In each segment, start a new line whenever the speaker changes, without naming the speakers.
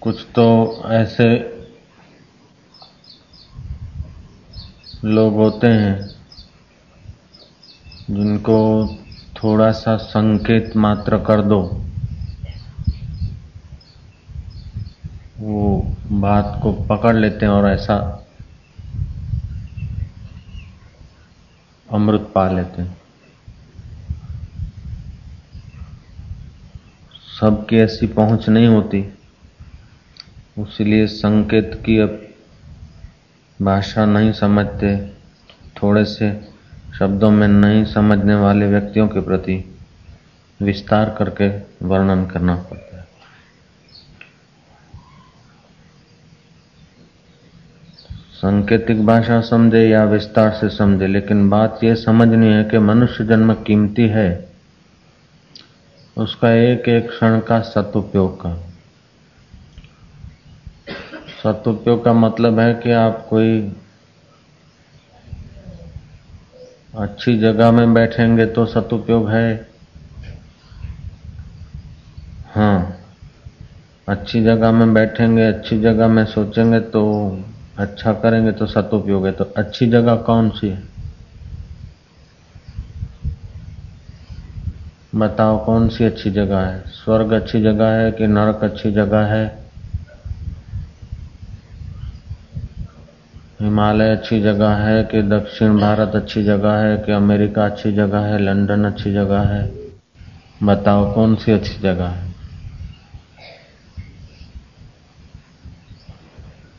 कुछ तो ऐसे लोग होते हैं जिनको थोड़ा सा संकेत मात्र कर दो। वो बात को पकड़ लेते हैं और ऐसा अमृत पा लेते हैं। सबकी ऐसी पहुँच नहीं होती। इसलिए संकेत की अब भाषा नहीं समझते, थोड़े से शब्दों में नहीं समझने वाले व्यक्तियों के प्रति विस्तार करके वर्णन करना पड़ता है। संकेतिक भाषा समझे या विस्तार से समझे, लेकिन बात यह समझनी है कि मनुष्य जन्म कीमती है। उसका एक एक क्षण का सदुपयोग का सदुपयोग का मतलब है कि आप कोई अच्छी जगह में बैठेंगे तो सदुपयोग है। हाँ अच्छी जगह में बैठेंगे, अच्छी जगह में सोचेंगे तो अच्छा करेंगे तो सदुपयोग है। तो अच्छी जगह कौन सी है? बताओ कौन सी अच्छी जगह है? स्वर्ग अच्छी जगह है कि नरक अच्छी जगह है? हिमालय अच्छी जगह है, कि दक्षिण भारत अच्छी जगह है, कि अमेरिका अच्छी जगह है, लंदन अच्छी जगह है। बताओ कौन सी अच्छी जगह है?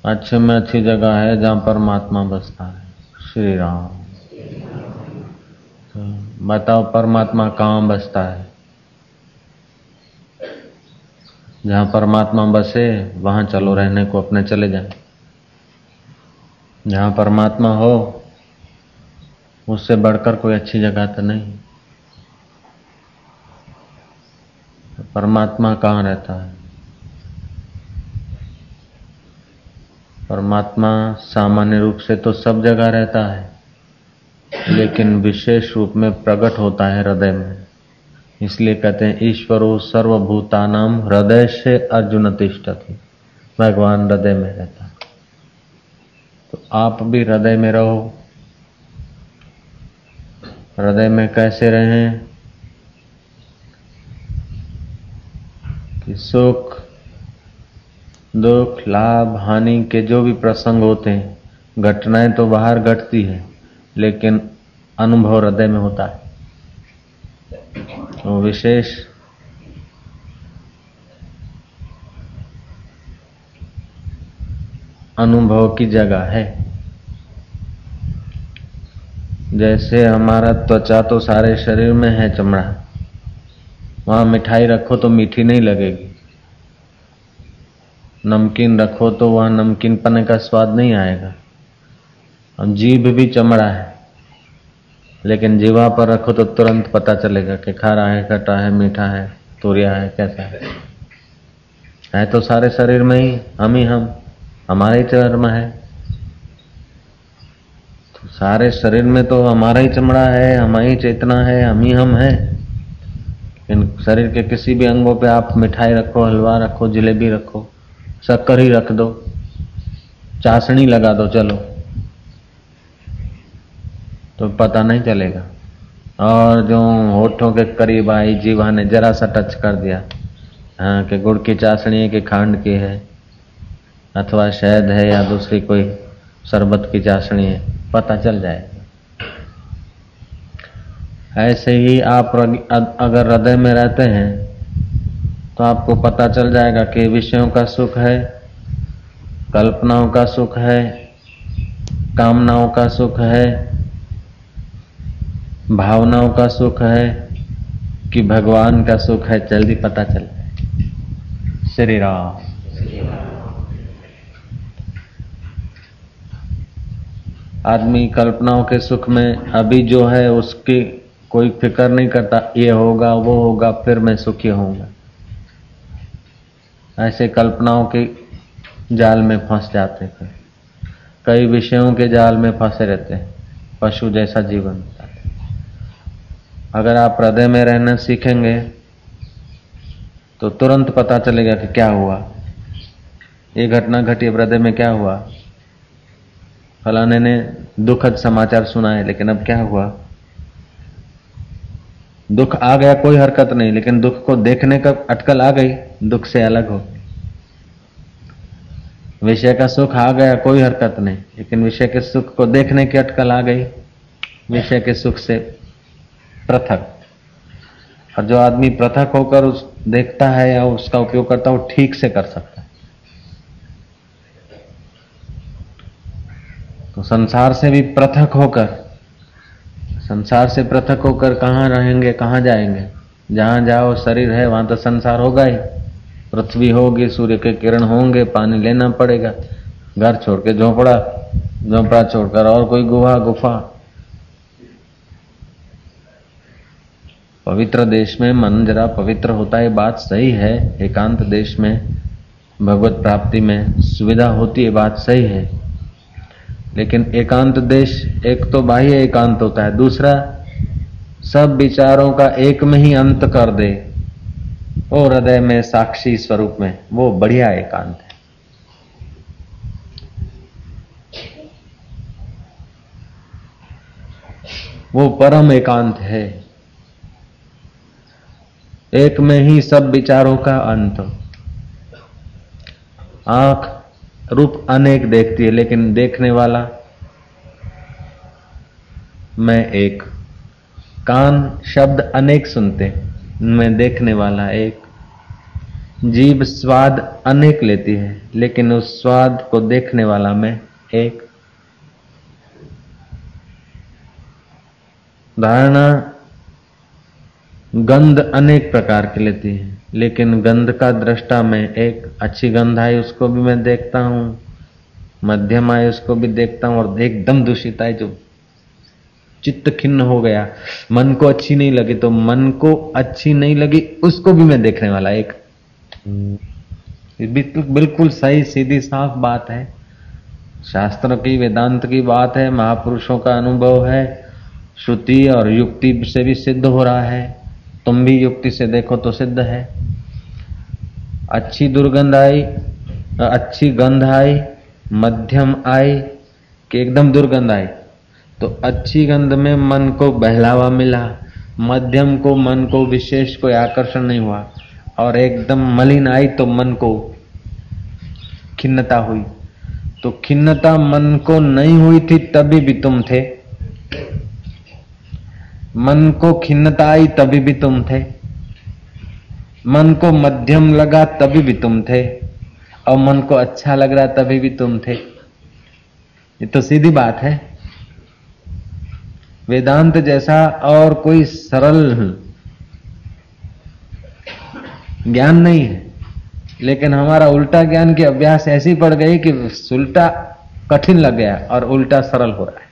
अच्छे में अच्छी जगह है जहाँ परमात्मा बसता है। श्री राम तो बताओ परमात्मा कहाँ बसता है? जहाँ परमात्मा बसे, वहाँ चलो रहने को, अपने चले जाए। जहाँ परमात्मा हो, उससे बढ़कर कोई अच्छी जगह तो नहीं। परमात्मा कहाँ रहता है? परमात्मा सामान्य रूप से तो सब जगह रहता है, लेकिन विशेष रूप में प्रकट होता है हृदय में। इसलिए कहते हैं, ईश्वरो सर्वभूतानाम हृदय से अर्जुन तिष्ठति। भगवान हृदय में रहता है। तो आप भी हृदय में रहो। हृदय में कैसे रहें? कि सुख, दुख, लाभ, हानि के जो भी प्रसंग होते हैं, घटनाएँ तो बाहर घटती है, लेकिन अनुभव हृदय में होता है। वो विशेष अनुभव की जगह है। जैसे हमारा त्वचा तो सारे शरीर में है चमड़ा। वहाँ मिठाई रखो तो मीठी नहीं लगेगी। नमकीन रखो तो वहाँ नमकीन पने का स्वाद नहीं आएगा। और जीभ भी चमड़ा है। लेकिन जीवा पर रखो तो तुरंत पता चलेगा कि खारा है, खट्टा है, मीठा है, तुरिया है, कैसा है। है तो सारे शरीर में ही, हम ही, हम। हमारा ही चर्म है। तो सारे शरीर में तो हमारा ही चमड़ा है, हमारी चेतना है, हम ही हम है। इन शरीर के किसी भी अंगों पे आप मिठाई रखो, हलवा रखो, जलेबी रखो, शक्कर ही रख दो, चाशनी लगा दो, चलो। तो पता नहीं चलेगा। और जो होठों के करीब आई, जीवा ने जरा सा टच कर दिया। हाँ कि गुड़ की चाशनी है कि खांड की है। अथवा शहद है या दूसरी कोई शरबत की चाशनी है, पता चल जाए। ऐसे ही आप अगर हृदय में रहते हैं तो आपको पता चल जाएगा कि विषयों का सुख है, कल्पनाओं का सुख है, कामनाओं का सुख है, भावनाओं का सुख है, कि भगवान का सुख है, जल्दी पता चल जाए। श्री राम। आदमी कल्पनाओं के सुख में अभी जो है उसकी कोई फ़िक्र नहीं करता, ये होगा, वो होगा, फिर मैं सुखी होऊँगा। ऐसे कल्पनाओं के जाल में फंस जाते थे। कई विषयों के जाल में फंसे रहते हैं, पशु जैसा जीवन अगर आप हृदय में रहना सीखेंगे तो तुरंत पता चलेगा कि क्या हुआ। ये घटना घटी, हृदय में क्या हुआ। फलाने ने दुखद समाचार सुना है लेकिन अब क्या हुआ? दुख आ गया, कोई हरकत नहीं, लेकिन दुख को देखने का अटकल आ गई, दुख से अलग हो विषय का सुख आ गया, कोई हरकत नहीं, लेकिन विषय के सुख को देखने की अटकल आ गई, विषय के सुख से पृथक। और जो आदमी पृथक होकर उस देखता है या उसका उपयोग करता है, वो ठीक से कर सकता है। तो संसार से भी पृथक होकर, संसार से पृथक होकर कहाँ रहेंगे, कहाँ जाएँगे? जहाँ जाओ, शरीर है, वहाँ तो संसार होगा ही। पृथ्वी होगी, सूर्य के किरण होंगे, पानी लेना पड़ेगा। घर छोड़ के झोपड़ा झोपड़ा छोड़कर और कोई गुहा, गुफा। पवित्र देश में मन जरा पवित्र होता है बात सही है। एकांत देश में, भगवत प्राप्ति में सुविधा होती है बात सही है। लेकिन एकांत देश एक तो बाह्य एकांत होता है, दूसरा सब विचारों का एक में ही अंत कर दे, वो हृदय में साक्षी स्वरूप में, वो बढ़िया एकांत है। वो परम एकांत है। एक में ही सब विचारों का अंत। आँख रूप अनेक देखती है, लेकिन देखने वाला मैं एक। कान शब्द अनेक सुनते, मैं देखने वाला एक। जीव स्वाद अनेक लेती है, लेकिन उस स्वाद को देखने वाला मैं एक। धारणा गंध अनेक प्रकार की लेती है। लेकिन गंध का दृष्टा में एक अच्छी गंध आई उसको भी मैं देखता हूँ, मध्यम आए उसको भी देखता हूँ और एकदम दूषित आए जो चित्त खिन्न हो गया। मन को अच्छी नहीं लगी तो मन को अच्छी नहीं लगी उसको भी मैं देखने वाला एक। बिल्कुल सही, सीधी, साफ़ बात है। शास्त्र की, वेदांत की बात है, महापुरुषों का अनुभव है, श्रुति और युक्ति से भी सिद्ध हो रहा है। तुम भी युक्ति से देखो तो सिद्ध है। अच्छी दुर्गंध आई अच्छी गंध आई, मध्यम आई, कि एकदम दुर्गंध आई। तो अच्छी गंध में मन को बहलावा मिला, मध्यम को मन को विशेष कोई आकर्षण नहीं हुआ, और एकदम मलिन आई तो मन को खिन्नता हुई। तो खिन्नता मन को नहीं हुई थी तभी भी तुम थे। मन को खिन्नता आई तभी भी तुम थे। मन को मध्यम लगा तभी भी तुम थे। और मन को अच्छा लग रहा तभी भी तुम थे। ये तो सीधी बात है। वेदांत जैसा और कोई सरल ज्ञान नहीं है। लेकिन हमारा उल्टा ज्ञान की अभ्यास ऐसी पड़ गई कि उल्टा कठिन लग गया और उल्टा सरल हो रहा है।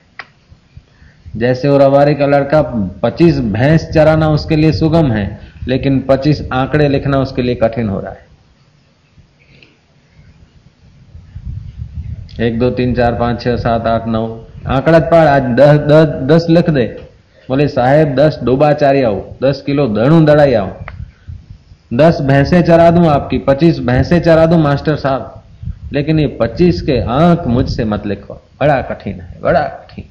जैसे वो रवारी का लड़का पच्चीस भैंस चराना उसके लिए सुगम है लेकिन पच्चीस आंकड़े लिखना उसके लिए कठिन हो रहा है। एक, दो, तीन, चार, पाँच, छह, सात, आठ, नौ। आंकड़ा पार आज दस दस दस लिख दे। बोले, साहेब, दस डोबा चारी आओ, दस किलो दड़ू दड़ाई आओ। दस भैंसे चरा दूँ आपकी, पच्चीस भैंसे चरा दूँ मास्टर साहब। लेकिन ये पच्चीस के आंक मुझसे मत लिखो। बड़ा कठिन है, बड़ा कठिन।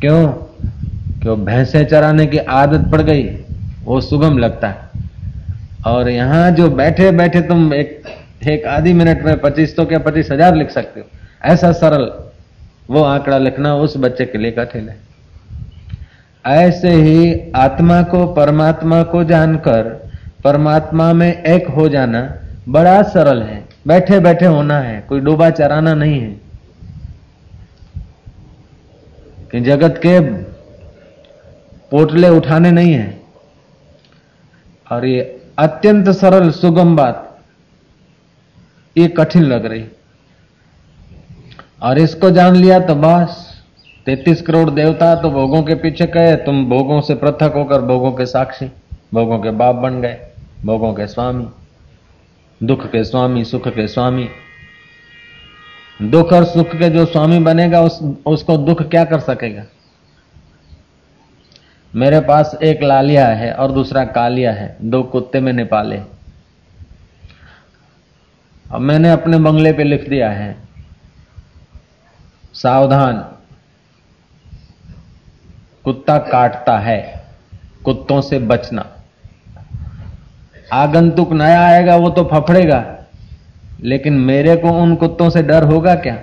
क्यों? क्यों भैंसे चराने की आदत पड़ गई, वो सुगम लगता है। और यहाँ जो बैठे बैठे तुम एक एक आधी मिनट में पच्चीस तो क्या पच्चीस हज़ार लिख सकते हो? ऐसा सरल वो आंकड़ा लिखना उस बच्चे के लिए कठिन है। ऐसे ही आत्मा को परमात्मा को जानकर परमात्मा में एक हो जाना बड़ा सरल है। बैठे बैठे होना है, कोई डूबा चराना नहीं है। कि जगत के पोटले उठाने नहीं है। और ये अत्यंत सरल, सुगम बात। ये कठिन लग रही। और इसको जान लिया तो बस, तैतीस करोड़ देवता तो भोगों के पीछे गए तुम भोगों से पृथक होकर भोगों के साक्षी, भोगों के बाप बन गए, भोगों के स्वामी, दुख के स्वामी, सुख के स्वामी। दुख और सुख के जो स्वामी बनेगा, उस, उसको दुख क्या कर सकेगा? मेरे पास एक लालिया है और दूसरा कालिया है। दो कुत्ते मैंने पाले। अब मैंने अपने बंगले पे लिख दिया है। सावधान। कुत्ता काटता है। कुत्तों से बचना। आगंतुक नया आएगा, वो तो फफड़ेगा। लेकिन मेरे को उन कुत्तों से डर होगा क्या?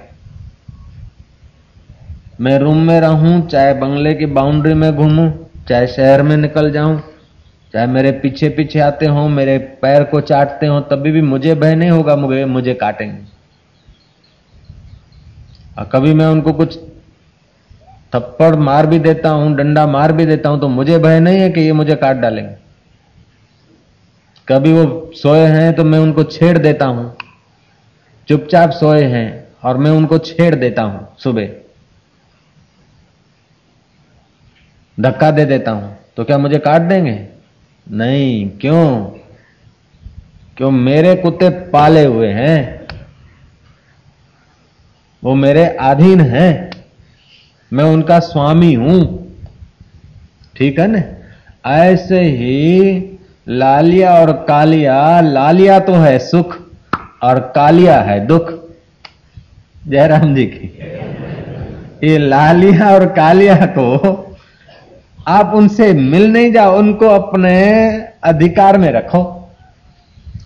मैं रूम में रहूँ, चाहे बंगले की बाउंड्री में घूमूं चाहे शहर में निकल जाऊँ, चाहे मेरे पीछे पीछे आते हो, मेरे पैर को चाटते हो, तभी भी मुझे भय नहीं होगा, मुझे मुझे काटेंगे। और कभी मैं उनको कुछ थप्पड़ मार भी देता हूँ, डंडा मार भी देता हूँ तो मुझे भय नहीं है कि ये मुझे काट डालेंगे। कभी वो सोए हैं तो मैं उनको छेड़ देता हूँ। चुपचाप सोए हैं, और मैं उनको छेड़ देता हूँ, सुबह। धक्का दे देता हूँ। तो क्या मुझे काट देंगे? नहीं, क्यों? क्यों मेरे कुत्ते पाले हुए हैं? वो मेरे अधीन हैं। मैं उनका स्वामी हूँ। ठीक है ना? ऐसे ही लालिया और कालिया, लालिया तो है सुख और कालिया है दुख। जयराम जी की। ये लालिया और कालिया को आप उनसे मिल नहीं जाओ, उनको अपने अधिकार में रखो।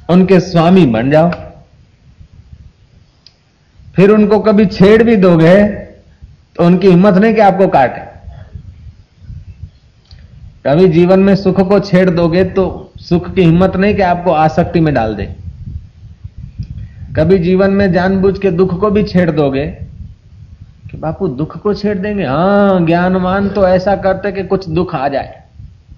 उनके स्वामी बन जाओ। फिर उनको कभी छेड़ भी दोगे तो उनकी हिम्मत नहीं कि आपको काटे। कभी जीवन में सुख को छेड़ दोगे तो सुख की हिम्मत नहीं कि आपको आसक्ति में डाल दे। कभी जीवन में जानबूझ के दुख को भी छेड़ दोगे कि बापू, दुख को छेड़ देंगे? हाँ ज्ञानवान तो ऐसा करते कि कुछ दुख आ जाए।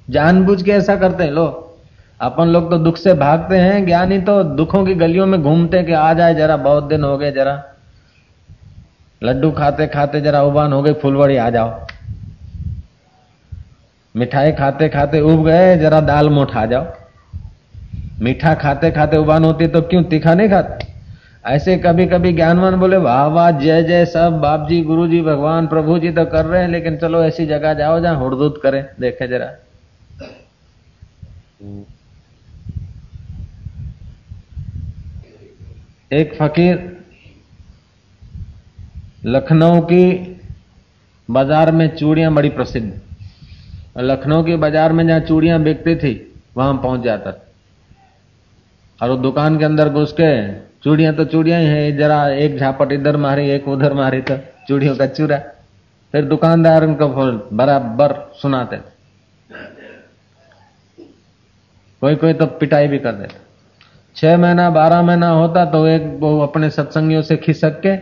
जानबूझ के ऐसा करते हैं, लो। अपन लोग तो दुख से भागते हैं, ज्ञानी तो दुखों की गलियों में घूमते हैं कि आ जाए जरा, बहुत दिन हो गए जरा। लड्डू खाते खाते जरा उबान हो गई फुलवड़ी आ जाओ। मिठाई खाते खाते उब गए, जरा दाल मोठ आ जाओ। मीठा खाते खाते उबान होती तो क्यों, तीखा नहीं खाते? ऐसे कभी कभी ज्ञानवान बोले, वाह वाह, जय जय, सब बाप जी गुरु जी भगवान, प्रभु जी तो कर रहे हैं, लेकिन चलो ऐसी जगह जाओ जहाँ हुड़दूत करें, देखे जरा। एक फकीर लखनऊ की बाज़ार में चूड़ियाँ बड़ी प्रसिद्ध। लखनऊ की बाज़ार में जहाँ चूड़ियाँ बिकती थी, वहाँ पहुँच जाता और वो दुकान के अंदर घुस के चूड़ियाँ तो चूड़ियाँ ही है, जरा एक झापट इधर मारी, एक उधर मारी तो चूड़ियों का चूरा। फिर दुकानदार उनको बराबर सुनाते कोई कोई तो पिटाई भी कर देता। छह महीना, बारह महीना होता तो एक वो अपने सत्संगियों से खिसक के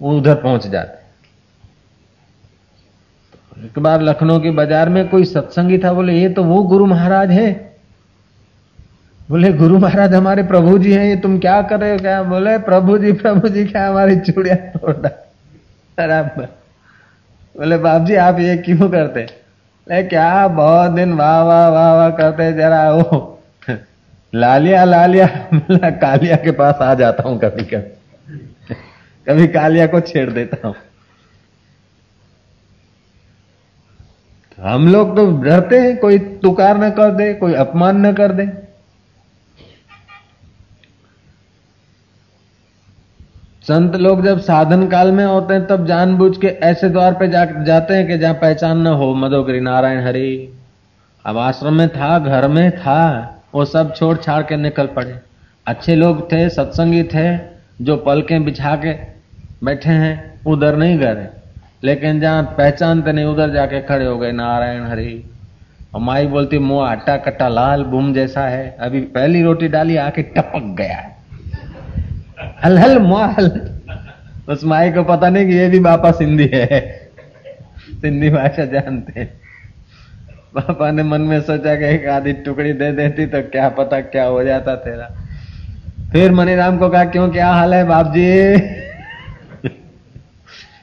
वो उधर पहुँच जाते। एक बार लखनऊ के बाज़ार में कोई सत्संगी था, बोले, ये तो वो गुरु महाराज है। बोले, गुरु महाराज, हमारे प्रभु जी हैं, ये तुम क्या कर रहे हो? क्या? बोले प्रभु जी प्रभु जी क्या हमारी चूड़िया तोड़ बराबर बोले बाप जी आप ये क्यों करते? ले क्या बहुत दिन वाह वाह वाह वाह करते जरा वो लालिया लालिया कालिया के पास आ जाता हूँ कभी कभी। कभी कालिया को छेड़ देता हूँ। हम लोग तो डरते हैं, कोई तुकार न कर दे, कोई अपमान न कर दे। संत लोग जब साधन काल में होते हैं तब जानबूझ के ऐसे द्वार पे जा, जाते हैं कि जहाँ पहचान न हो। मधोगिरी नारायण हरि अब आश्रम में था घर में था वो सब छोड़ छाड़ के निकल पड़े। अच्छे लोग थे सत्संगी थे जो पलकें बिछा के बैठे हैं उधर नहीं गए। लेकिन जहाँ पहचानते नहीं उधर जाके खड़े हो गए नारायण हरि। और माई बोलती मुँह आटा कट्टा लाल बुम जैसा है। अभी पहली रोटी डाली आके टपक गया है। हल मोहल। उस माई को पता नहीं कि ये भी बापा सिंधी है। सिंधी भाषा जानते पापा ने मन में सोचा कि एक आधी टुकड़ी दे देती तो क्या पता क्या हो जाता तेरा। फिर मनीराम को कहा, क्यों, क्या हाल है बाप जी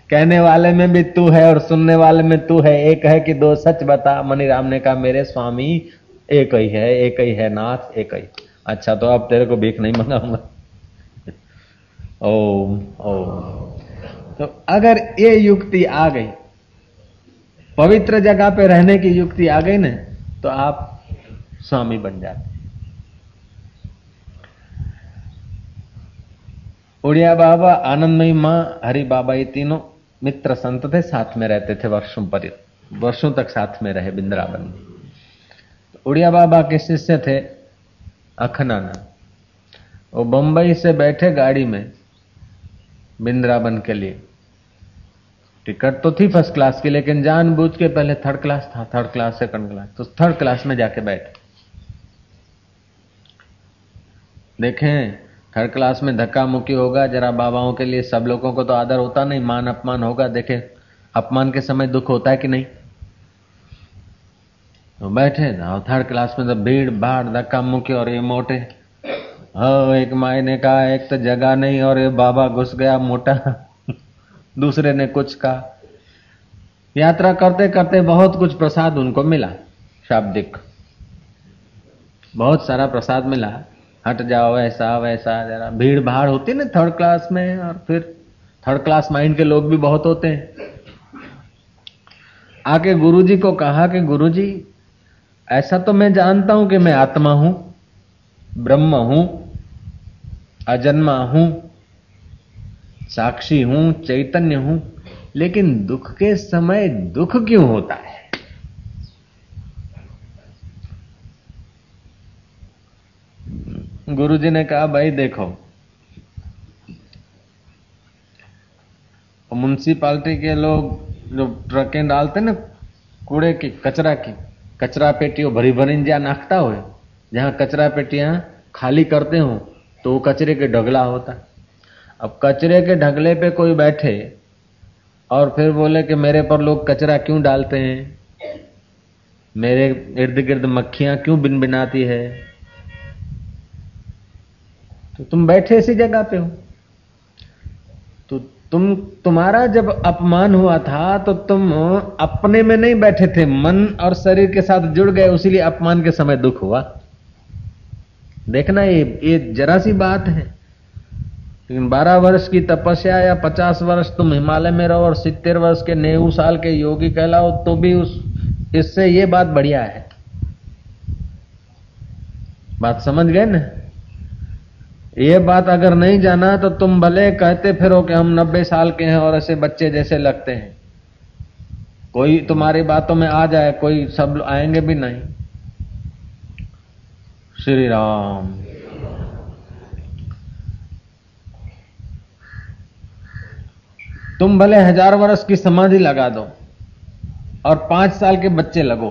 कहने वाले में भी तू है और सुनने वाले में तू है। एक है कि दो, सच बता। मनीराम ने कहा, मेरे स्वामी, एक ही है, एक ही है नाथ, एक ही। अच्छा तो अब तेरे को भीख नहीं मंगाऊँगा। ओम ओम। तो अगर ये युक्ति आ गई, पवित्र जगह पे रहने की युक्ति आ गई ना तो आप स्वामी बन जाते। उड़िया बाबा, आनंदमयी माँ, हरि बाबा, ये तीनों मित्र संत थे, साथ में रहते थे वर्षों पर, वर्षों तक साथ में रहे बिंद्रावन में। उड़िया बाबा के शिष्य थे अखनाना। वो बंबई से बैठे गाड़ी में बिंद्रावन के लिए। टिकट तो थी फ़र्स्ट क्लास की, लेकिन जानबूझ के पहले थर्ड क्लास था थर्ड क्लास सेकंड क्लास तो थर्ड क्लास में जाके बैठे। देखें थर्ड क्लास में धक्का मुक्की होगा, जरा बाबाओं के लिए, सब लोगों को तो आदर होता नहीं, मान अपमान होगा। देखे, अपमान के समय दुख होता है कि नहीं? तो बैठे ना थर्ड क्लास में तो भीड़ भाड़ धक्का मुक्की और ये मोटे। हाँ एक माई ने कहा एक तो जगह नहीं और ये बाबा घुस गया मोटा। दूसरे ने कुछ कहा। यात्रा करते करते बहुत कुछ प्रसाद उनको मिला, शाब्दिक। बहुत सारा प्रसाद मिला। हट जाओ, ऐसा, वैसा, जरा भीड़ भाड़ होती ना थर्ड क्लास में और फिर थर्ड क्लास माइंड के लोग भी बहुत होते हैं। आके गुरुजी को कहा कि गुरुजी, ऐसा तो मैं जानता हूँ कि मैं आत्मा हूँ, ब्रह्म हूँ अजन्मा हूँ, साक्षी हूँ, चैतन्य हूँ, लेकिन दुख के समय दुख क्यों होता है? गुरुजी ने कहा, भाई देखो, म्यूनसिपालिटी के लोग जो ट्रकें डालते ना, कूड़े की, कचरा की, कचरा पेटियों भरी भरी જ્યાં नाखता हो, जहाँ कचरा पेटियाँ खाली करते हो तो वो कचरे के ढगला होता। अब कचरे के ढगले पे कोई बैठे और फिर बोले कि मेरे पर लोग कचरा क्यों डालते हैं? मेरे इर्द गिर्द मक्खियाँ क्यों बिन बिनाती है? तो तुम बैठे इसी जगह पे हो। तो तुम, तुम्हारा जब अपमान हुआ था तो तुम अपने में नहीं बैठे थे। मन और शरीर के साथ जुड़ गए, उसीलिए अपमान के समय दुख हुआ। देखना ये ये जरा सी बात है। लेकिन बारह वर्ष की तपस्या या पचास वर्ष तुम हिमालय में रहो और सितर वर्ष के नेहू साल के योगी कहलाओ तो भी उस, इससे ये बात बढ़िया है। बात समझ गए ना? ये बात अगर नहीं जाना तो तुम भले कहते फिरो कि हम नब्बे साल के हैं और ऐसे बच्चे जैसे लगते हैं। कोई तुम्हारी बातों में आ जाए, कोई सब आएँगे भी नहीं। श्री राम तुम भले हज़ार वर्ष की समाधि लगा दो और पाँच साल के बच्चे लगो,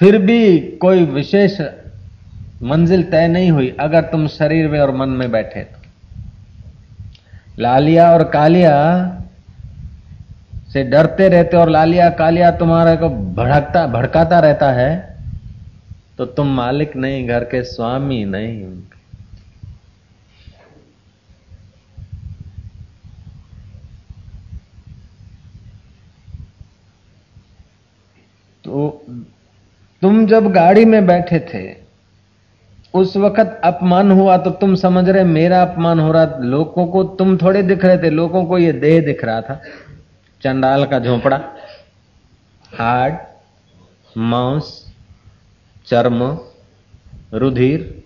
फिर भी कोई विशेष मंजिल तय नहीं हुई अगर तुम शरीर में और मन में बैठे तो। लालिया और कालिया से डरते रहते और लालिया कालिया तुम्हारे को भड़कता भड़काता रहता है तो तुम मालिक नहीं, घर के स्वामी नहीं। तो तुम जब गाड़ी में बैठे थे, उस वक्त अपमान हुआ तो तुम समझ रहे मेरा अपमान हो रहा, लोगों को तुम थोड़े दिख रहे थे, लोगों को ये देह दिख रहा था। चंडाल का झोपड़ा, हार्ड, मांस चर्म, रुधिर,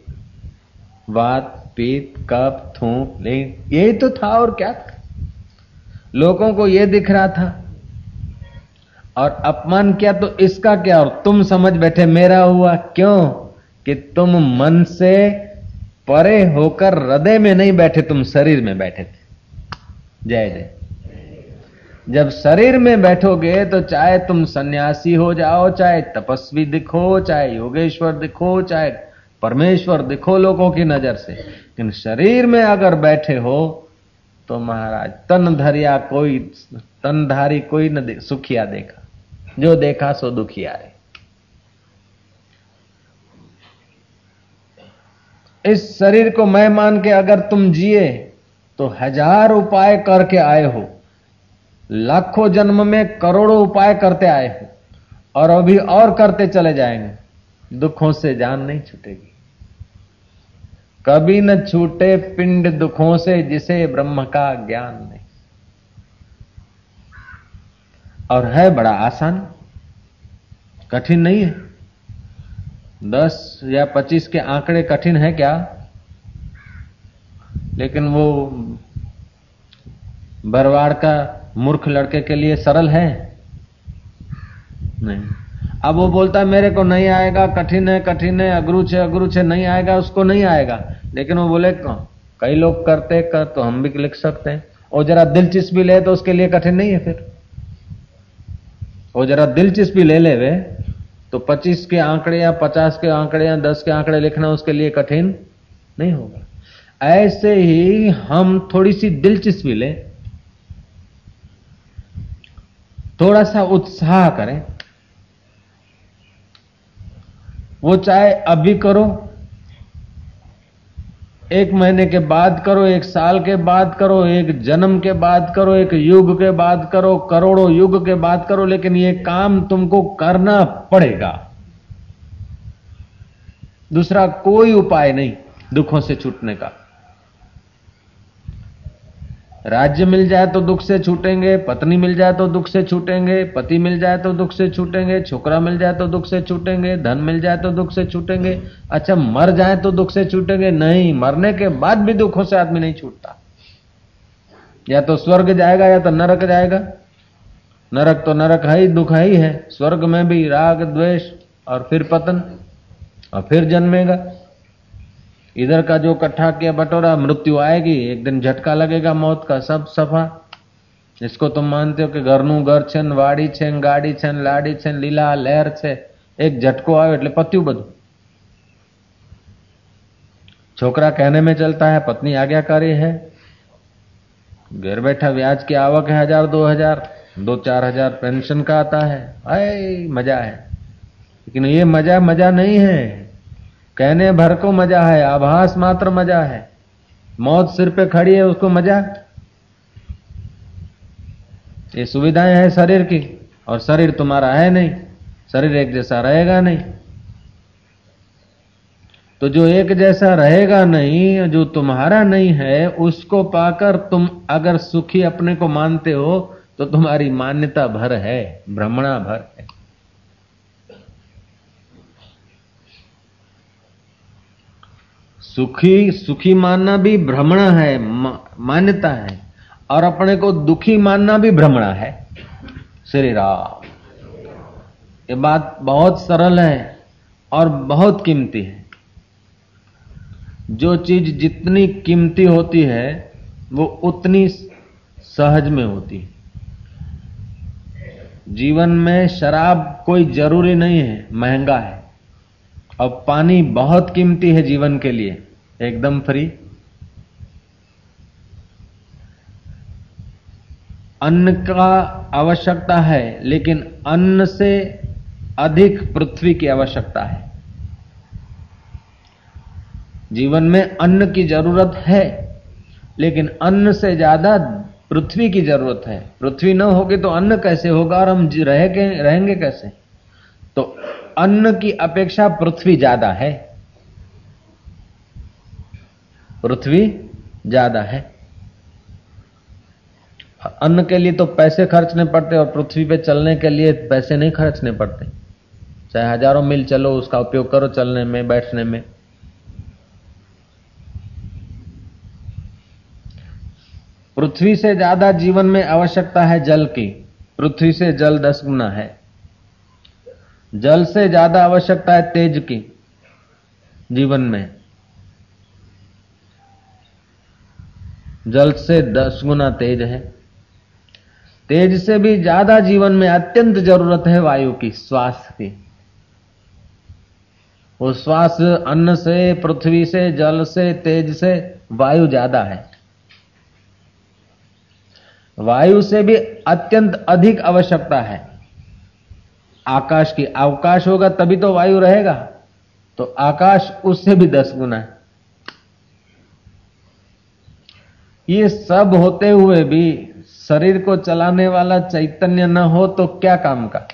वात, पीत कप थूक नहीं यही तो था और क्या था? लोगों को यह दिख रहा था। और अपमान किया तो इसका क्या? और तुम समझ बैठे, मेरा हुआ क्यों? कि तुम मन से परे होकर हृदय में नहीं बैठे, तुम शरीर में बैठे थे। जय जय। जब शरीर में बैठोगे तो चाहे तुम सन्यासी हो जाओ चाहे तपस्वी दिखो चाहे योगेश्वर दिखो चाहे परमेश्वर दिखो लोगों की नज़र से। लेकिन शरीर में अगर बैठे हो तो महाराज तन धरिया कोई तनधारी कोई न दे, सुखिया देखा। जो देखा सो दुखिया है इस शरीर को मैं मान के अगर तुम जिए तो हज़ार उपाय करके आए हो। लाखों जन्म में करोड़ों उपाय करते आए हो और अभी और करते चले जाएँगे। दुखों से जान नहीं छूटेगी। कभी न छूटे पिंड दुखों से जिसे ब्रह्म का ज्ञान नहीं। और है बड़ा आसान, कठिन नहीं है। दस या पच्चीस के आंकड़े कठिन है क्या? लेकिन वो बरवाड़ का मूर्ख लड़के के लिए सरल है? नहीं। अब वो बोलता है, मेरे को नहीं आएगा, कठिन है कठिन है, अग्रुच है अग्रुच है नहीं आएगा, उसको नहीं आएगा। लेकिन वो बोले कई लोग करते, कर तो हम भी लिख सकते हैं। और जरा दिलचस्पी ले तो उसके लिए कठिन नहीं है फिर। और जरा दिलचस्पी ले ले वे। तो 25 के आंकड़े या 50 के आंकड़े या 10 के आंकड़े लिखना उसके लिए कठिन नहीं होगा। ऐसे ही हम थोड़ी सी दिलचस्पी लें। थोड़ा सा उत्साह करें। वो चाहे अभी करो, एक महीने के बाद करो, एक साल के बाद करो, एक जन्म के बाद करो, एक युग के बाद करो, करोड़ों युग के बाद करो, लेकिन ये काम तुमको करना पड़ेगा। दूसरा कोई उपाय नहीं दुखों से छूटने का। राज्य मिल जाए तो दुख से छूटेंगे, पत्नी मिल जाए तो दुख से छूटेंगे, पति मिल जाए तो दुख से छूटेंगे, छोकरा मिल जाए तो दुख से छूटेंगे, धन मिल जाए तो दुख से छूटेंगे। अच्छा मर जाए तो दुख से छूटेंगे? नहीं, मरने के बाद भी दुखों से आदमी नहीं छूटता। या तो स्वर्ग जाएगा या तो नरक जाएगा। नरक तो नरक है ही, दुख है ही स्वर्ग में भी राग, द्वेष और फिर पतन और फिर जन्मेगा। इधर का जो कट्ठा किया बटोरा, मृत्यु आएगी, एक दिन झटका लगेगा मौत का सब सफ़ा। इसको तुम मानते हो कि घरनू घर છે वाड़ी વાડી છે ને ગાડી છે ને લાડી છે ને લીલા झटको આવ્યો एट पत्यू બધું छोकरा कहने में चलता है, पत्नी आज्ञाकारी है। घर बैठा ब्याज की आवक है हज़ार, दो हज़ार, दो चार हज़ार पेंशन का आता है। आए, मज़ा है। लेकिन ये मज़ा मज़ा नहीं है। कहने, भर को मज़ा है, आभास मात्र मज़ा है। मौत सिर पे खड़ी है, उसको मज़ा? ये सुविधाएँ है शरीर की, और शरीर तुम्हारा है नहीं, शरीर एक जैसा रहेगा नहीं। तो जो एक जैसा रहेगा नहीं, जो तुम्हारा नहीं है, उसको पाकर तुम अगर सुखी अपने को मानते हो तो तुम्हारी मान्यता भर है भ्रमणा भर है। सुखी सुखी मानना भी भ्रमणा है मान्यता है। और अपने को दुखी मानना भी भ्रमणा है। श्री राम। ये बात बहुत सरल है और बहुत कीमती है। जो चीज़ जितनी कीमती होती है, वो उतनी सहज में होती है। जीवन में शराब कोई ज़रूरी नहीं है, महँगा है। और पानी बहुत कीमती है जीवन के लिए। एकदम फ्री। अन्न का आवश्यकता है, लेकिन अन्न से अधिक पृथ्वी की आवश्यकता है। जीवन में अन्न की ज़रूरत है, लेकिन अन्न से ज़्यादा पृथ्वी की ज़रूरत है। पृथ्वी न होगी तो अन्न कैसे होगा और हम रह रहेंगे कैसे? तो अन्न की अपेक्षा पृथ्वी ज़्यादा है। पृथ्वी ज़्यादा है। अन्न के लिए तो पैसे खर्चने पड़ते और पृथ्वी पे चलने के लिए पैसे नहीं खर्चने पड़ते। चाहे हज़ारों मील चलो, उसका उपयोग करो चलने में, बैठने में। पृथ्वी से ज़्यादा जीवन में आवश्यकता है जल की। पृथ्वी से जल दस गुना है। जल से ज़्यादा आवश्यकता है तेज की, जीवन में। जल से दस गुना तेज है। तेज से भी ज़्यादा जीवन में अत्यंत ज़रूरत है वायु की, श्वास की। वो श्वास अन्न से, पृथ्वी से, जल से, तेज से वायु ज़्यादा है। वायु से भी अत्यंत अधिक आवश्यकता है। आकाश की अवकाश होगा, तभी तो वायु रहेगा। तो आकाश उससे भी दस गुना है। ये सब होते हुए भी शरीर को चलाने वाला चैतन्य न हो तो क्या काम का?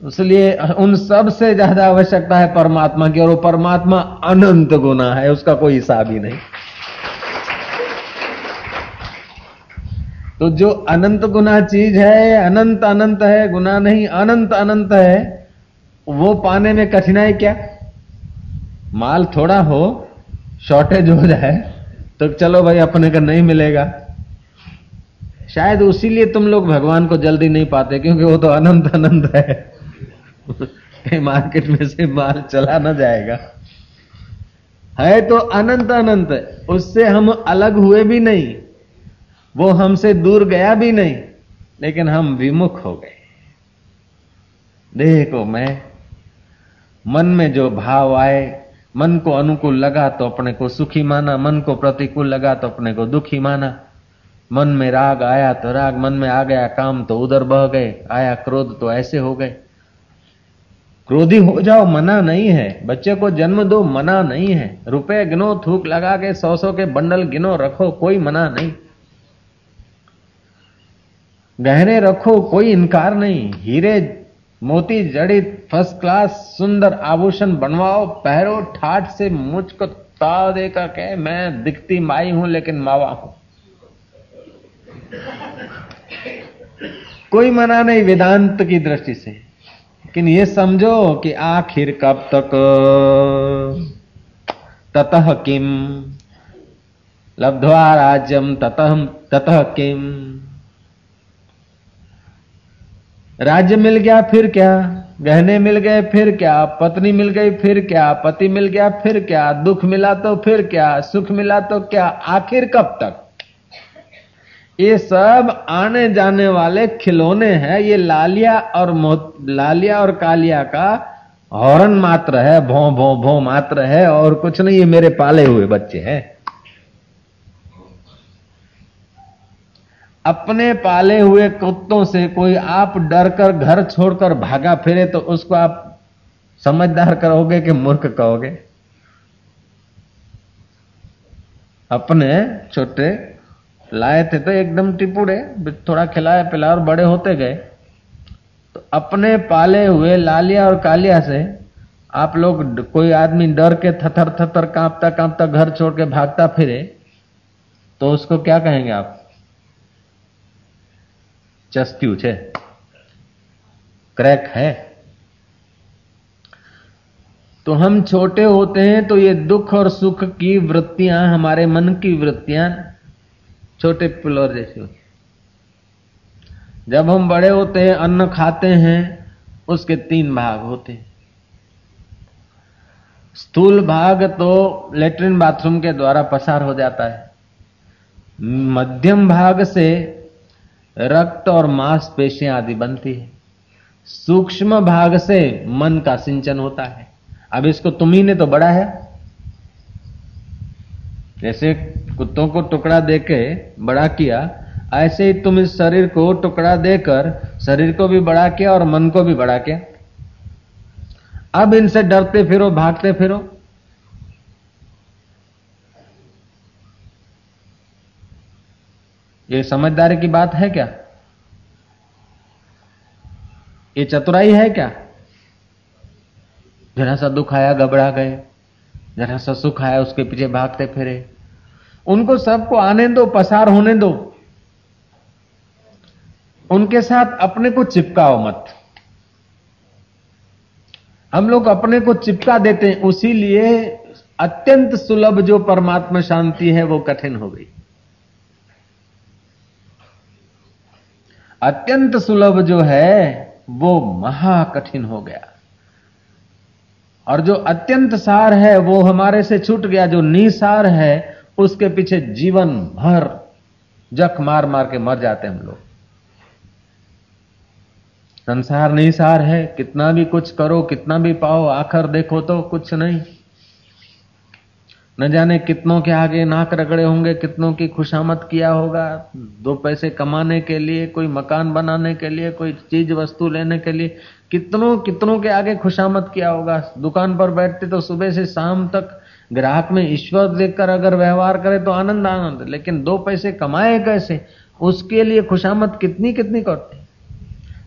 इसलिए उन सबसे ज़्यादा आवश्यकता है परमात्मा की, और वो परमात्मा अनंत गुना है, उसका कोई हिसाब ही नहीं। तो जो अनंत गुना चीज़ है, अनंत अनंत है, गुना नहीं, अनंत अनंत है, वो पाने में कठिनाई क्या? माल थोड़ा हो शॉर्टेज हो जाए तो चलो भाई अपने का नहीं मिलेगा। शायद उसीलिए तुम लोग भगवान को जल्दी नहीं पाते, क्योंकि वो तो अनंत अनंत है। मार्केट में से माल चला ना जाएगा। है तो अनंत अनंत, उससे हम अलग हुए भी नहीं। वो हमसे दूर गया भी नहीं, लेकिन हम विमुख हो गए। देखो मैं, मन में जो भाव आए, मन को अनुकूल लगा तो अपने को सुखी माना, मन को प्रतिकूल लगा तो अपने को दुखी माना। मन में राग आया तो राग, मन में आ गया काम तो उधर बह गए, आया क्रोध तो ऐसे हो गए। क्रोधी हो जाओ, मना नहीं है। बच्चे को जन्म दो, मना नहीं है। रुपए गिनो, थूक लगा के सौ सौ के बंडल गिनो, रखो, कोई मना नहीं। गहने रखो, कोई इनकार नहीं। हीरे, मोती, जड़ित फ़र्स्ट क्लास सुंदर आभूषण बनवाओ, पहरो, ठाट से मुझको ताव देकर कहे, मैं दिखती माई हूँ, लेकिन मावा हूँ। कोई मना नहीं वेदांत की दृष्टि से। लेकिन ये समझो कि आखिर कब तक। ततः किम? लब्ध्वा राज्यम ततः ततः किम? राज्य मिल गया, फिर क्या? गहने मिल गए, फिर क्या? पत्नी मिल गई, फिर क्या? पति मिल गया, फिर क्या? दुख मिला तो फिर क्या? सुख मिला तो क्या? आखिर कब तक? ये सब आने जाने वाले खिलौने हैं। ये लालिया और लालिया और कालिया का हॉर्न मात्र है, भो भो भो मात्र है और कुछ नहीं, ये मेरे पाले हुए बच्चे हैं। अपने पाले हुए कुत्तों से कोई आप डर कर घर छोड़कर भागा फिरे तो उसको आप समझदार करोगे कि मूर्ख कहोगे? अपने छोटे लाए थे तो एकदम टिपुड़े थोड़ा खिलाया पिलाया और बड़े होते गए। तो अपने पाले हुए लालिया और कालिया से आप लोग कोई आदमी डर के थथर थथर कांपता कांपता घर छोड़ के भागता फिरे तो उसको क्या कहेंगे आप? ચસ્ત્યું છે क्रैक है तो हम छोटे होते हैं तो ये दुख और सुख की वृत्तियां हमारे मन की वृत्तियां छोटे पिलोर जैसी होती जब हम बड़े होते हैं अन्न खाते हैं उसके तीन भाग होते हैं स्थूल भाग तो लेटरिन बाथरूम के द्वारा पसार हो जाता है मध्यम भाग से रक्त और मांसपेशियाँ आदि बनती है। सूक्ष्म भाग से मन का सिंचन होता है। अब इसको तुम्ही ने तो बड़ा है। जैसे कुत्तों को टुकड़ा देके बड़ा किया, ऐसे ही तुम इस शरीर को टुकड़ा देकर शरीर को भी बड़ा किया और मन को भी बड़ा किया। अब इनसे डरते फिरो, भागते फिरो। ये समझदारी की बात है क्या? ये चतुराई है क्या? जरा सा दुख आया, घबरा गए। जरा सा सुख आया, उसके पीछे भागते फिरे। उनको सबको आने दो, पसार होने दो। उनके साथ अपने को चिपकाओ मत। हम लोग अपने को चिपका देते हैं उसी लिए अत्यंत सुलभ जो परमात्मा शांति है, वो कठिन हो गई। अत्यंत सुलभ जो है, वो महा कठिन हो गया। और जो अत्यंत सार है, वो हमारे से छूट गया। जो निसार है, उसके पीछे जीवन भर जख मार मार के मर जाते हम लोग। संसार निसार है, कितना भी कुछ करो, कितना भी पाओ, आखिर देखो तो कुछ नहीं। न जाने कितनों के आगे नाक रगड़े होंगे, कितनों की खुशामद किया होगा। दो पैसे कमाने के लिए, कोई मकान बनाने के लिए, कोई चीज़ वस्तु लेने के लिए, कितनों कितनों के आगे खुशामद किया होगा। दुकान पर बैठते तो सुबह से शाम तक ग्राहक में ईश्वर देखकर अगर व्यवहार करे तो आनंद आनंद। लेकिन दो पैसे कमाए कैसे? उसके लिए खुशामद कितनी कितनी करते?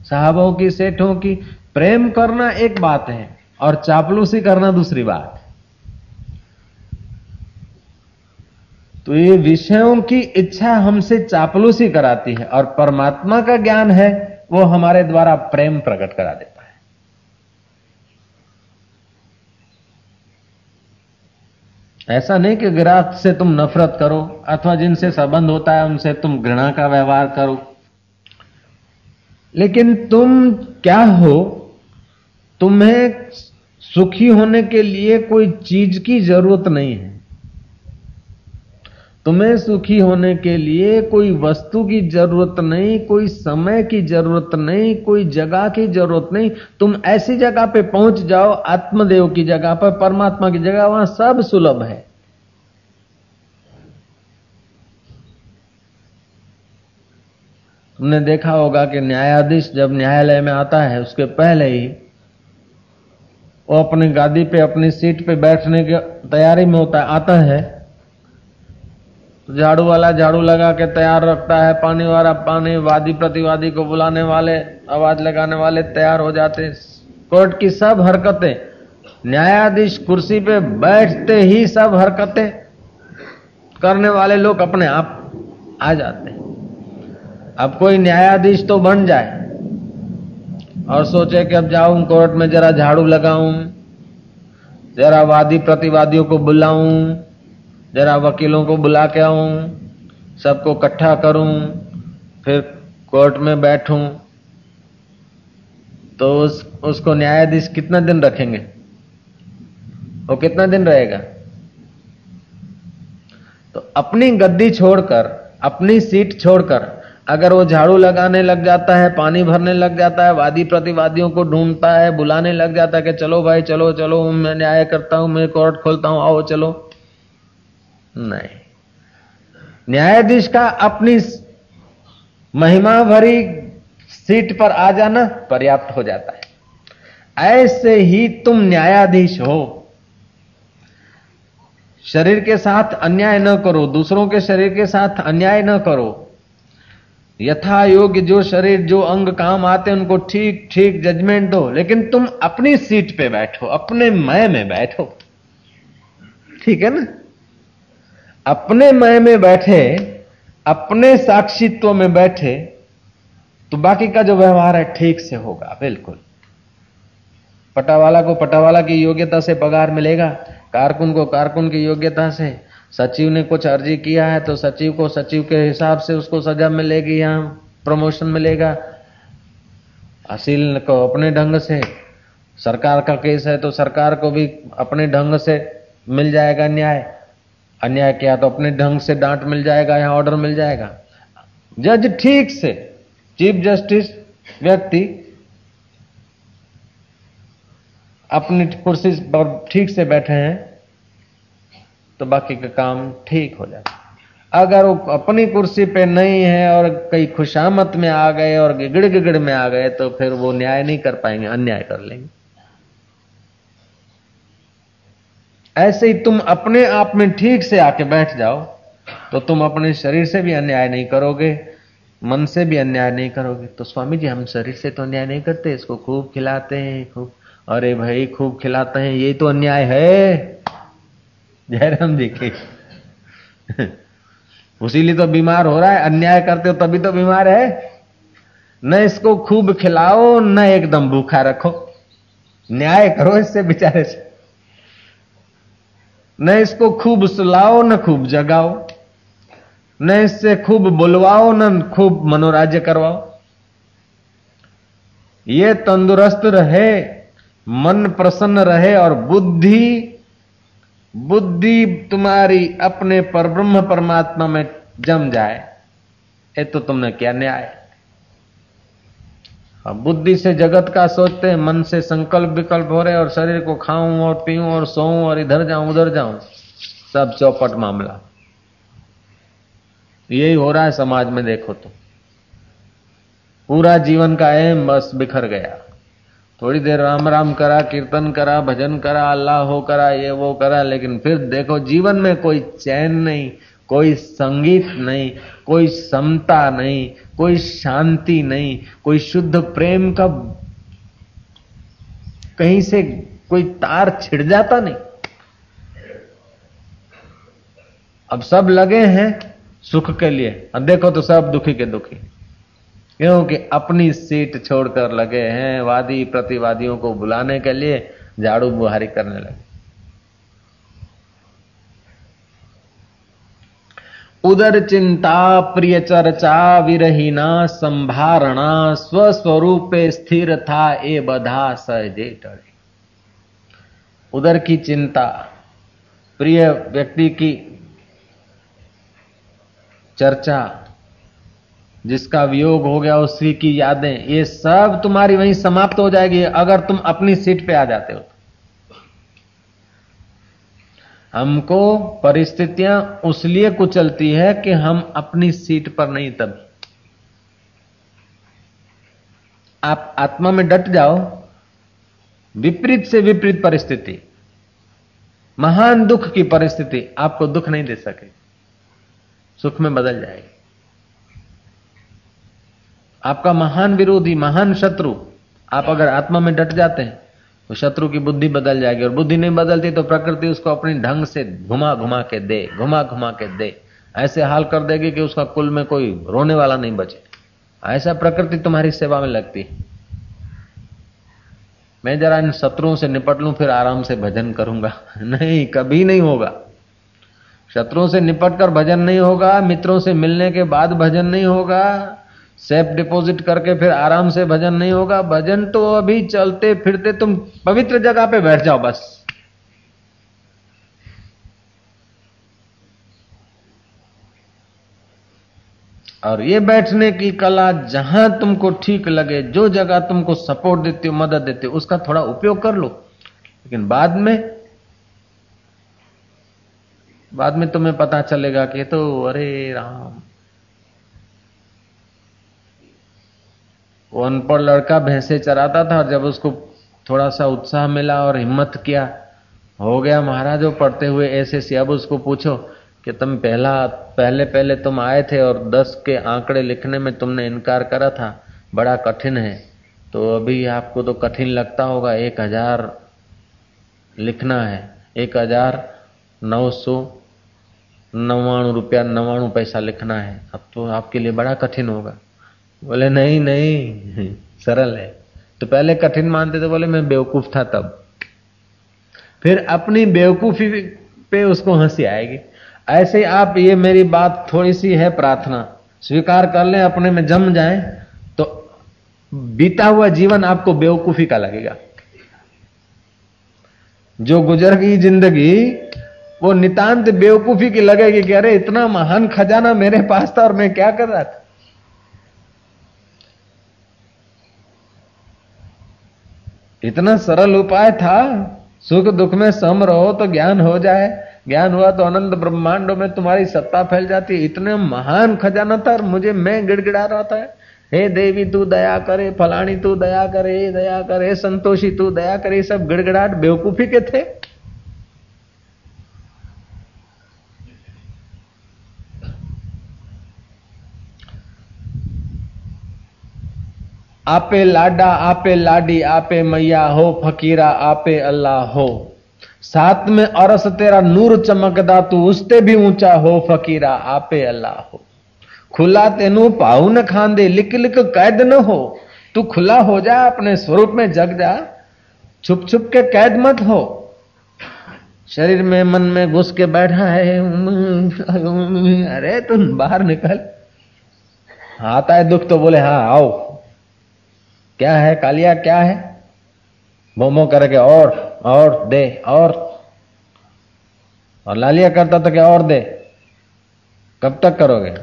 साहबों की, सेठों की, प्रेम करना एक बात है और चापलूसी करना दूसरी बात। तो ये विषयों की इच्छा हमसे चापलूसी कराती है और परमात्मा का ज्ञान है, वो हमारे द्वारा प्रेम प्रकट करा देता है। ऐसा नहीं कि ग्राहक से तुम नफरत करो, अथवा जिनसे संबंध होता है, उनसे तुम घृणा का व्यवहार करो। लेकिन तुम क्या हो? तुम्हें सुखी होने के लिए कोई चीज़ की ज़रूरत नहीं है। तुम्हें सुखी होने के लिए कोई वस्तु की ज़रूरत नहीं, कोई समय की ज़रूरत नहीं, कोई जगह की ज़रूरत नहीं। तुम ऐसी जगह पे पहुँच जाओ, आत्मदेव की जगह पर, परमात्मा की जगह, वहाँ सब सुलभ है। तुमने देखा होगा कि न्यायाधीश जब न्यायालय में आता है, उसके पहले ही वो अपनी गादी पे, अपनी सीट पे बैठने की तैयारी में होता, आता है। झाड़ू वाला झाड़ू लगा के तैयार रखता है। पानी वाला पानी वादी प्रतिवादी को बुलाने वाले, आवाज़ लगाने वाले तैयार हो जाते कोर्ट की सब हरकतें, न्यायाधीश कुर्सी पे बैठते ही सब हरकतें करने वाले लोग अपने आप आ जाते अब कोई न्यायाधीश तो बन जाए और सोचे कि अब जाऊँ कोर्ट में, जरा झाड़ू लगाऊँ, जरा वादी प्रतिवादियों को बुलाऊं जरा वकीलों को बुला के आऊँ, सबको इकट्ठा करूँ, फिर कोर्ट में बैठूं। तो उस, उसको न्यायाधीश कितना दिन रखेंगे? वो कितना दिन रहेगा? तो अपनी गद्दी छोड़कर, अपनी सीट छोड़कर, अगर वो झाड़ू लगाने लग जाता है, पानी भरने लग जाता है, वादी प्रतिवादियों को ढूंढता है, बुलाने लग जाता है कि चलो भाई, चलो चलो, मैं न्याय करता हूँ, मैं कोर्ट खोलता हूँ, आओ, चलो। नहीं। न्यायाधीश का अपनी महिमा भरी सीट पर आ जाना पर्याप्त हो जाता है। ऐसे ही तुम न्यायाधीश हो। शरीर के साथ अन्याय न करो, दूसरों के शरीर के साथ अन्याय न करो। यथा योग्य जो शरीर, जो अंग काम आते उनको ठीक ठीक जजमेंट दो, लेकिन तुम अपनी सीट पे बैठो, अपने मय में बैठो। ठीक है ना? अपने मय में बैठे, अपने साक्षित्व में बैठे तो बाकी का जो व्यवहार है ठीक से होगा, बिल्कुल। पटावाला को पटावाला की योग्यता से पगार मिलेगा, कारकुन को कारकुन की योग्यता से। सचिव ने कुछ अर्जी किया है तो सचिव को सचिव के हिसाब से उसको सजा मिलेगी या प्रमोशन मिलेगा। असील को अपने ढंग से, सरकार का केस है तो सरकार को भी अपने ढंग से मिल जाएगा न्याय। अन्याय किया तो अपने ढंग से डांट मिल जाएगा या ऑर्डर मिल जाएगा। जज ठीक से, चीफ जस्टिस व्यक्ति अपनी कुर्सी पर ठीक से बैठे हैं तो बाकी का काम ठीक हो जाता अगर वो अपनी कुर्सी पे नहीं है और कई खुशामत में आ गए और गिगड़ गिगड़ में आ गए तो फिर वो न्याय नहीं कर पाएँगे, अन्याय कर लेंगे। ऐसे ही तुम अपने आप में ठीक से आके बैठ जाओ तो तुम अपने शरीर से भी अन्याय नहीं करोगे, मन से भी अन्याय नहीं करोगे। तो स्वामी जी, हम शरीर से तो अन्याय नहीं करते, इसको खूब खिलाते हैं, खूब। अरे भाई, खूब खिलाते हैं, ये तो अन्याय है। जयराम जी के उसीलिए तो बीमार हो रहा है, अन्याय करते हो तभी तो बीमार है। न इसको खूब खिलाओ, न एकदम भूखा रखो। न्याय करो इससे, बेचारे से। न इसको खूब सुलाओ, न खूब जगाओ। न इससे खूब बुलवाओ, न खूब मनोराज्य करवाओ। ये तंदुरुस्त रहे, मन प्रसन्न रहे और बुद्धि बुद्धि तुम्हारी अपने पर ब्रह्म परमात्मा में जम जाए, ये तो तुमने क्या न्याय। अब बुद्धि से जगत का सोचते हैं, मन से संकल्प विकल्प हो रहे और शरीर को खाऊं और पीऊं और सोऊं और इधर जाऊँ, उधर जाऊँ, सब चौपट मामला। यही हो रहा है समाज में, देखो तो। पूरा जीवन का एम बस बिखर गया। थोड़ी देर राम राम करा, कीर्तन करा, भजन करा, अल्लाह हो करा, ये वो करा, लेकिन फिर देखो, जीवन में कोई चैन नहीं कोई संगीत नहीं, कोई समता नहीं, कोई शांति नहीं, कोई शुद्ध प्रेम का कहीं से कोई तार छिड़ जाता नहीं। अब सब लगे हैं सुख के लिए। अब देखो तो सब दुखी के दुखी। क्योंकि अपनी सीट छोड़कर लगे हैं वादी प्रतिवादियों को बुलाने के लिए झाड़ू बुहारी करने लगे। उदर चिंता प्रिय चर्चा विरहीना संभारणा, स्वस्वरूप स्थिर था ए बधा सहजे टड़े उदर की चिंता प्रिय व्यक्ति की चर्चा, जिसका वियोग हो गया उसी की यादें, ये सब तुम्हारी वहीं समाप्त हो जाएगी अगर तुम अपनी सीट पे आ जाते हो हमको परिस्थितियाँ उसलिए कुचलती है कि हम अपनी सीट पर नहीं तब। आप आत्मा में डट जाओ, विपरीत से विपरीत परिस्थिति, महान दुख की परिस्थिति आपको दुख नहीं दे सके, सुख में बदल जाएगी। आपका महान विरोधी, महान शत्रु, आप अगर आत्मा में डट जाते हैं तो शत्रु की बुद्धि बदल जाएगी। और बुद्धि नहीं बदलती तो प्रकृति उसको अपनी ढंग से घुमा घुमा के दे, घुमा घुमा के दे। ऐसे हाल कर देगी कि उसका कुल में कोई रोने वाला नहीं बचे। ऐसा प्रकृति तुम्हारी सेवा में लगती मैं जरा इन शत्रुओं से निपट लूँ, फिर आराम से भजन करूँगा। नहीं, कभी नहीं होगा। शत्रुओं से निपट कर भजन नहीं होगा, मित्रों से मिलने के बाद भजन नहीं होगा। सेफ़ डिपॉजिट करके फिर आराम से भजन नहीं होगा। भजन तो अभी चलते फिरते तुम पवित्र जगह पे बैठ जाओ बस। और ये बैठने की कला जहाँ तुमको ठीक लगे, जो जगह तुमको सपोर्ट देती हो, मदद देती हो, उसका थोड़ा उपयोग कर लो। लेकिन बाद में बाद में तुम्हें पता चलेगा कि तो अरे राम वो अनपढ़ लड़का भैंसे चराता था और जब उसको थोड़ा सा उत्साह मिला और हिम्मत किया, हो गया महाराज, वो पढ़ते हुए ऐसे से अब उसको पूछो कि तुम पहला, पहले पहले तुम आए थे और दस के आंकड़े लिखने में तुमने इनकार करा था, बड़ा कठिन है। तो अभी आपको तो कठिन लगता होगा, एक हज़ार लिखना है, एक हज़ार नौ सौ नवाणु रुपया, नवाणु पैसा लिखना है। अब तो आपके लिए बड़ा कठिन होगा। बोले, नहीं नहीं, सरल है। तो पहले कठिन मानते थे, बोले, मैं बेवकूफ़ था तब। फिर अपनी बेवकूफ़ी पे उसको हँसी आएगी। ऐसे आप, ये मेरी बात थोड़ी सी है प्रार्थना, स्वीकार कर लें, अपने में जम जाए तो बीता हुआ जीवन आपको बेवकूफ़ी का लगेगा। जो गुजर गई ज़िंदगी, वो नितांत बेवकूफ़ी की लगेगी कि, अरे, इतना महान खजाना मेरे पास था और मैं क्या कर रहा था? इतना सरल उपाय था। सुख दुख में सम रहो तो ज्ञान हो जाए। ज्ञान हुआ तो अनंत ब्रह्मांडों में तुम्हारी सत्ता फैल जाती। है इतने महान खजाना था और मुझे मैं गिड़गिड़ा रहा था। हे देवी, तू दया करे फलानी तू दया करे दया करे संतोषी, तू दया करे सब गिड़गिड़ाट बेवकूफ़ी के थे। आपे लाडा, आपे लाडी, आपे मैया हो, फकीरा, आपे अल्लाह हो। साथ में अरस तेरा नूर चमकदा, तू उसते भी ऊँचा हो, फकीरा, आपे अल्लाह हो। खुला तेनू पाऊ न खांदे लिक लिक कैद न हो। तू खुला हो जा, अपने स्वरूप में जग जा। छुप छुप के कैद मत हो। शरीर में, मन में घुस के बैठा है अरे, तुम बाहर निकल। आता है दुख तो बोले हाँ आओ। क्या है कालिया, क्या है? मोमो करके और और दे, और। और लालिया करता तो क्या और दे। कब तक करोगे?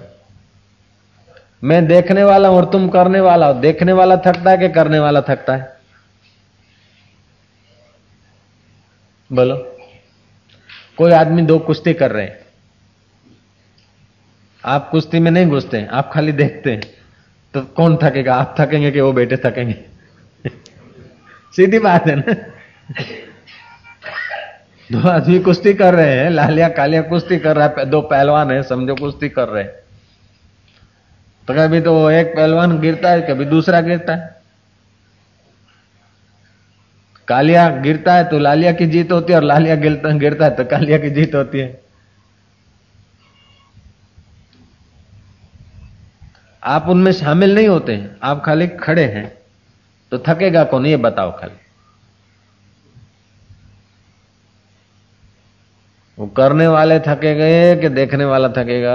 मैं देखने वाला हूँ और तुम करने वाला हो। देखने वाला थकता है कि करने वाला थकता है? बोलो। कोई आदमी दो कुश्ती कर रहे हैं। आप कुश्ती में नहीं घुसते आप खाली देखते हैं। तो कौन थकेगा? आप थकेंगे कि वो बेटे थकेंगे? सीधी बात है ना? दो आदमी कुश्ती कर रहे हैं, लालिया कालिया कुश्ती कर रहा है, दो पहलवान है, समझो कुश्ती कर रहे हैं। तो कभी तो एक पहलवान गिरता है, कभी दूसरा गिरता है। कालिया गिरता है तो लालिया की जीत होती है और लालिया गिरता गिरता है तो कालिया की जीत होती है। आप उनमें शामिल नहीं होते हैं। आप खाली खड़े हैं। तो थकेगा कौन? ये बताओ खाली। वो करने वाले थके गए कि देखने वाला थकेगा?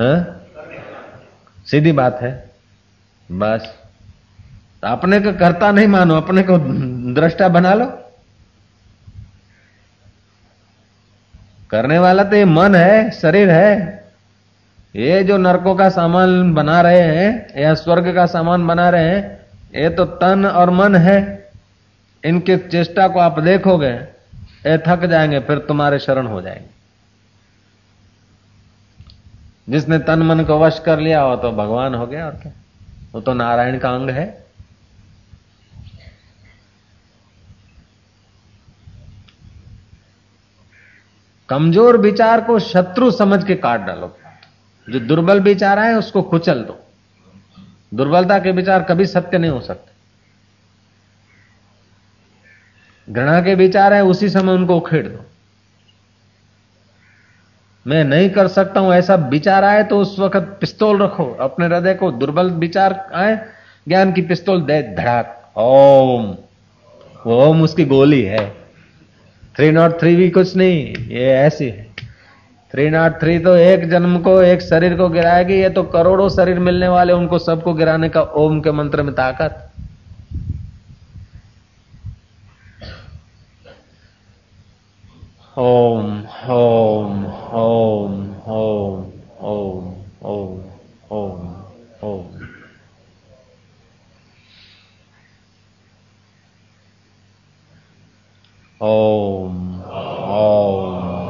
है? सीधी बात है। बस। अपने को करता नहीं मानो, अपने को दृष्टा बना लो। करने वाला तो ये मन है, शरीर है। ये जो नरकों का सामान बना रहे हैं, या स्वर्ग का सामान बना रहे हैं, ये तो तन और मन है। इनके चेष्टा को आप देखोगे, ये थक जाएँगे, फिर तुम्हारे शरण हो जाएँगे। जिसने तन मन को वश कर लिया हो तो भगवान हो गया, और क्या? वो तो नारायण का अंग है। कमज़ोर विचार को शत्रु समझ के काट डालो जो दुर्बल विचार है उसको कुचल दो। दुर्बलता के विचार कभी सत्य नहीं हो सकते। घृणा के विचार है, उसी समय उनको उखेड़ दो। मैं नहीं कर सकता हूँ, ऐसा विचार आए तो उस वक्त पिस्तौल रखो, अपने हृदय को दुर्बल विचार आए, ज्ञान की पिस्तौल दे, धड़ाक। ओम। ओम उसकी गोली है। थ्री नॉट थ्री भी कुछ नहीं, ये ऐसी है। थ्री नॉट थ्री तो एक जन्म को, एक शरीर को गिराएगी, ये तो करोड़ों शरीर मिलने वाले, उनको सबको गिराने का ओम के मंत्र में ताकत। ओम ओम ओम ओम ओम ओम ओम ओम। ओम ओम।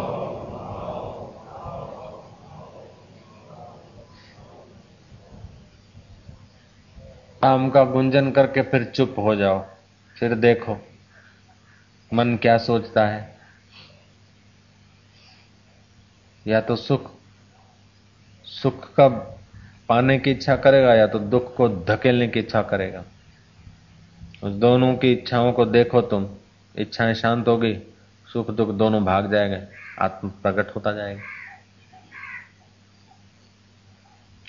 नाम का गुंजन करके फिर चुप हो जाओ। फिर देखो, मन क्या सोचता है। या तो सुख सुख का पाने की इच्छा करेगा, या तो दुख को धकेलने की इच्छा करेगा। उस दोनों की इच्छाओं को देखो तुम। इच्छाएँ शांत होगी, सुख दुख दोनों भाग जाएँगे, आत्म प्रकट होता जाएगा।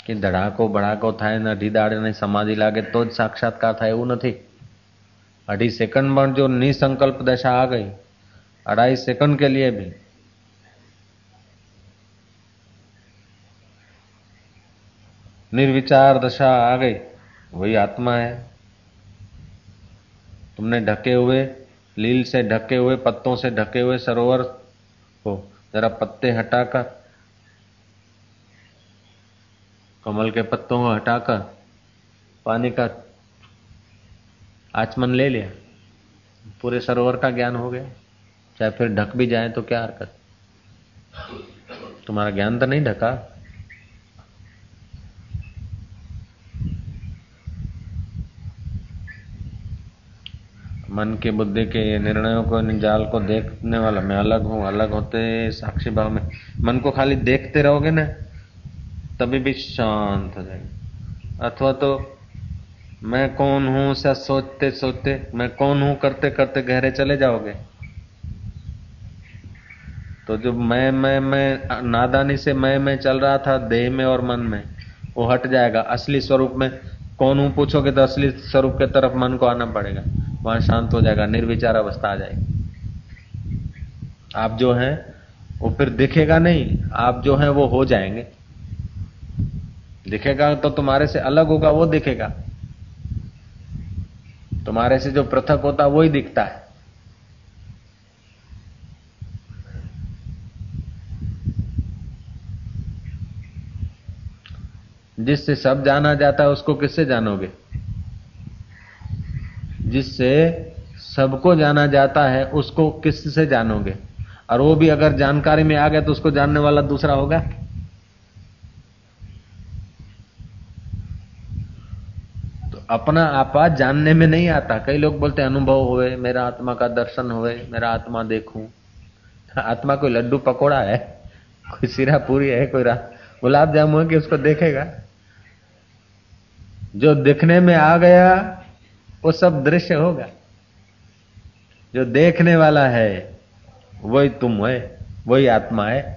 કે ધડાકો ભડાકો થાય ને અઢી દાડે સમાધિ લાગે તો જ સાક્ષાત્કાર થાય એવું નથી अढ़ी सेकंड में जो निसंकल्प दशा आ गई अढ़ाई सेकंड के लिए भी निर्विचार दशा आ गई वही आत्मा है तुमने ढके हुए लील से ढके हुए पत्तों से ढके हुए सरोवर को जरा पत्ते हटाकर कमल के पत्तों को हटाकर पानी का आचमन ले लिया। पूरे सरोवर का ज्ञान हो गया। चाहे फिर ढक भी जाए तो क्या हरकत? तुम्हारा ज्ञान तो नहीं ढका। मन के बुद्धि के निर्णयों को जाल को देखने वाला मैं अलग हूँ, अलग होते साक्षी भाव में। मन को खाली देखते रहोगे ना तभी भी शांत हो जाएँगे। अथवा तो मैं कौन हूँ से सोचते सोचते, मैं कौन हूँ करते करते गहरे चले जाओगे? तो जो मैं मैं मैं, नादानी से मैं मैं चल रहा था देह में और मन में, वो हट जाएगा। असली स्वरूप में कौन हूँ पूछोगे तो असली स्वरूप के तरफ़ मन को आना पड़ेगा। वहाँ शांत हो जाएगा, निर्विचार अवस्था आ जाएगी। आप जो हैं, वो फिर दिखेगा नहीं, आप जो हैं वो हो जाएँगे। दिखेगा तो तुम्हारे से अलग होगा, वो दिखेगा। तुम्हारे से जो पृथक होता वही दिखता है। जिससे सब जाना जाता है, उसको किससे जानोगे? जिससे सबको जाना जाता है, उसको किससे जानोगे? और वो भी अगर जानकारी में आ गया तो उसको जानने वाला दूसरा होगा। अपना आपा जानने में नहीं आता। कई लोग बोलते अनुभव हुए मेरा आत्मा का दर्शन हुए मेरा आत्मा देखूँ। आत्मा कोई लड्डू पकोड़ा है? कोई सिरा पूरी है? कोई गुलाब जामुन है कि उसको देखेगा? जो दिखने में आ गया, वो सब दृश्य होगा। जो देखने वाला है, वही तुम है, वही आत्मा है।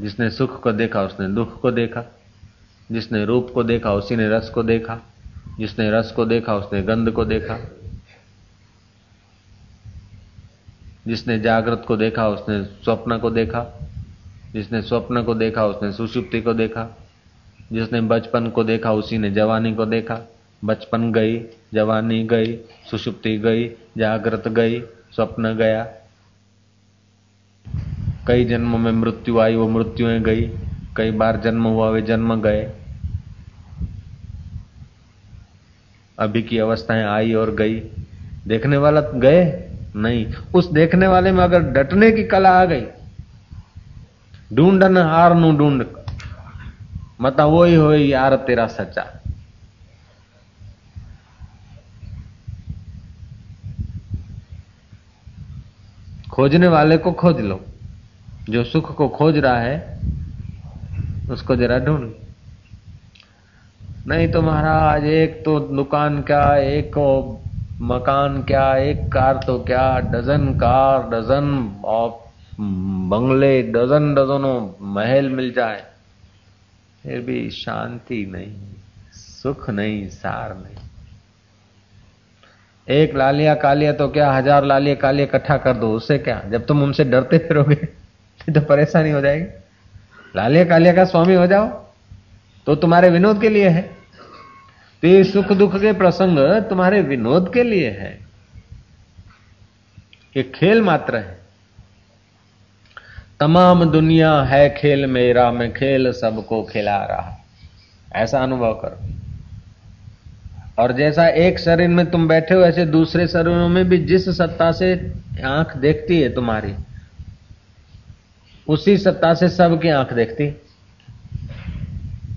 जिसने सुख को देखा, उसने दुख को देखा। जिसने रूप को देखा, उसी ने रस को देखा। जिसने रस को देखा, उसने गंध को देखा। जिसने जागृत को देखा, उसने स्वप्न को देखा। जिसने स्वप्न को देखा, उसने सुषुप्ति को देखा। जिसने बचपन को देखा, उसी ने जवानी को देखा। बचपन गई, जवानी गई, सुषुप्ति गई, जागृत गई, स्वप्न गया। कई जन्मों में मृत्यु आई, वो मृत्युएँ गई। कई बार जन्म हुआ, वे जन्म गए। अभी की अवस्थाएँ आई और गई। देखने वाला गए? नहीं। उस देखने वाले में अगर डटने की कला आ गई ढूंढन हार नु ढूंढ। मता वो ही हो यार तेरा सच्चा। खोजने वाले को खोज लो। जो सुख को खोज रहा है, उसको जरा ढूंढ। नहीं तो महाराज, एक तो दुकान क्या, एक मकान क्या, एक कार तो क्या, डजन कार, डजन बंगले, डजन डजनों महल मिल जाए। फिर भी शांति नहीं, सुख नहीं, सार नहीं। एक लालिया कालिया तो क्या, हज़ार लालिया कालिया इकट्ठा कर दो उससे क्या? जब तुम उनसे डरते फिरोगे। तो परेशानी हो जाएगी। लालिया कालिया का स्वामी हो जाओ तो तुम्हारे विनोद के लिए है। तो ये सुख दुख के प्रसंग तुम्हारे विनोद के लिए है। ये खेल मात्र है। तमाम दुनिया है खेल मेरा, मैं खेल सबको खिला रहा। ऐसा अनुभव करो। और जैसा एक शरीर में तुम बैठे हो, ऐसे दूसरे शरीरों में भी जिस सत्ता से आँख देखती है तुम्हारी उसी सत्ता से सबकी आँख देखती।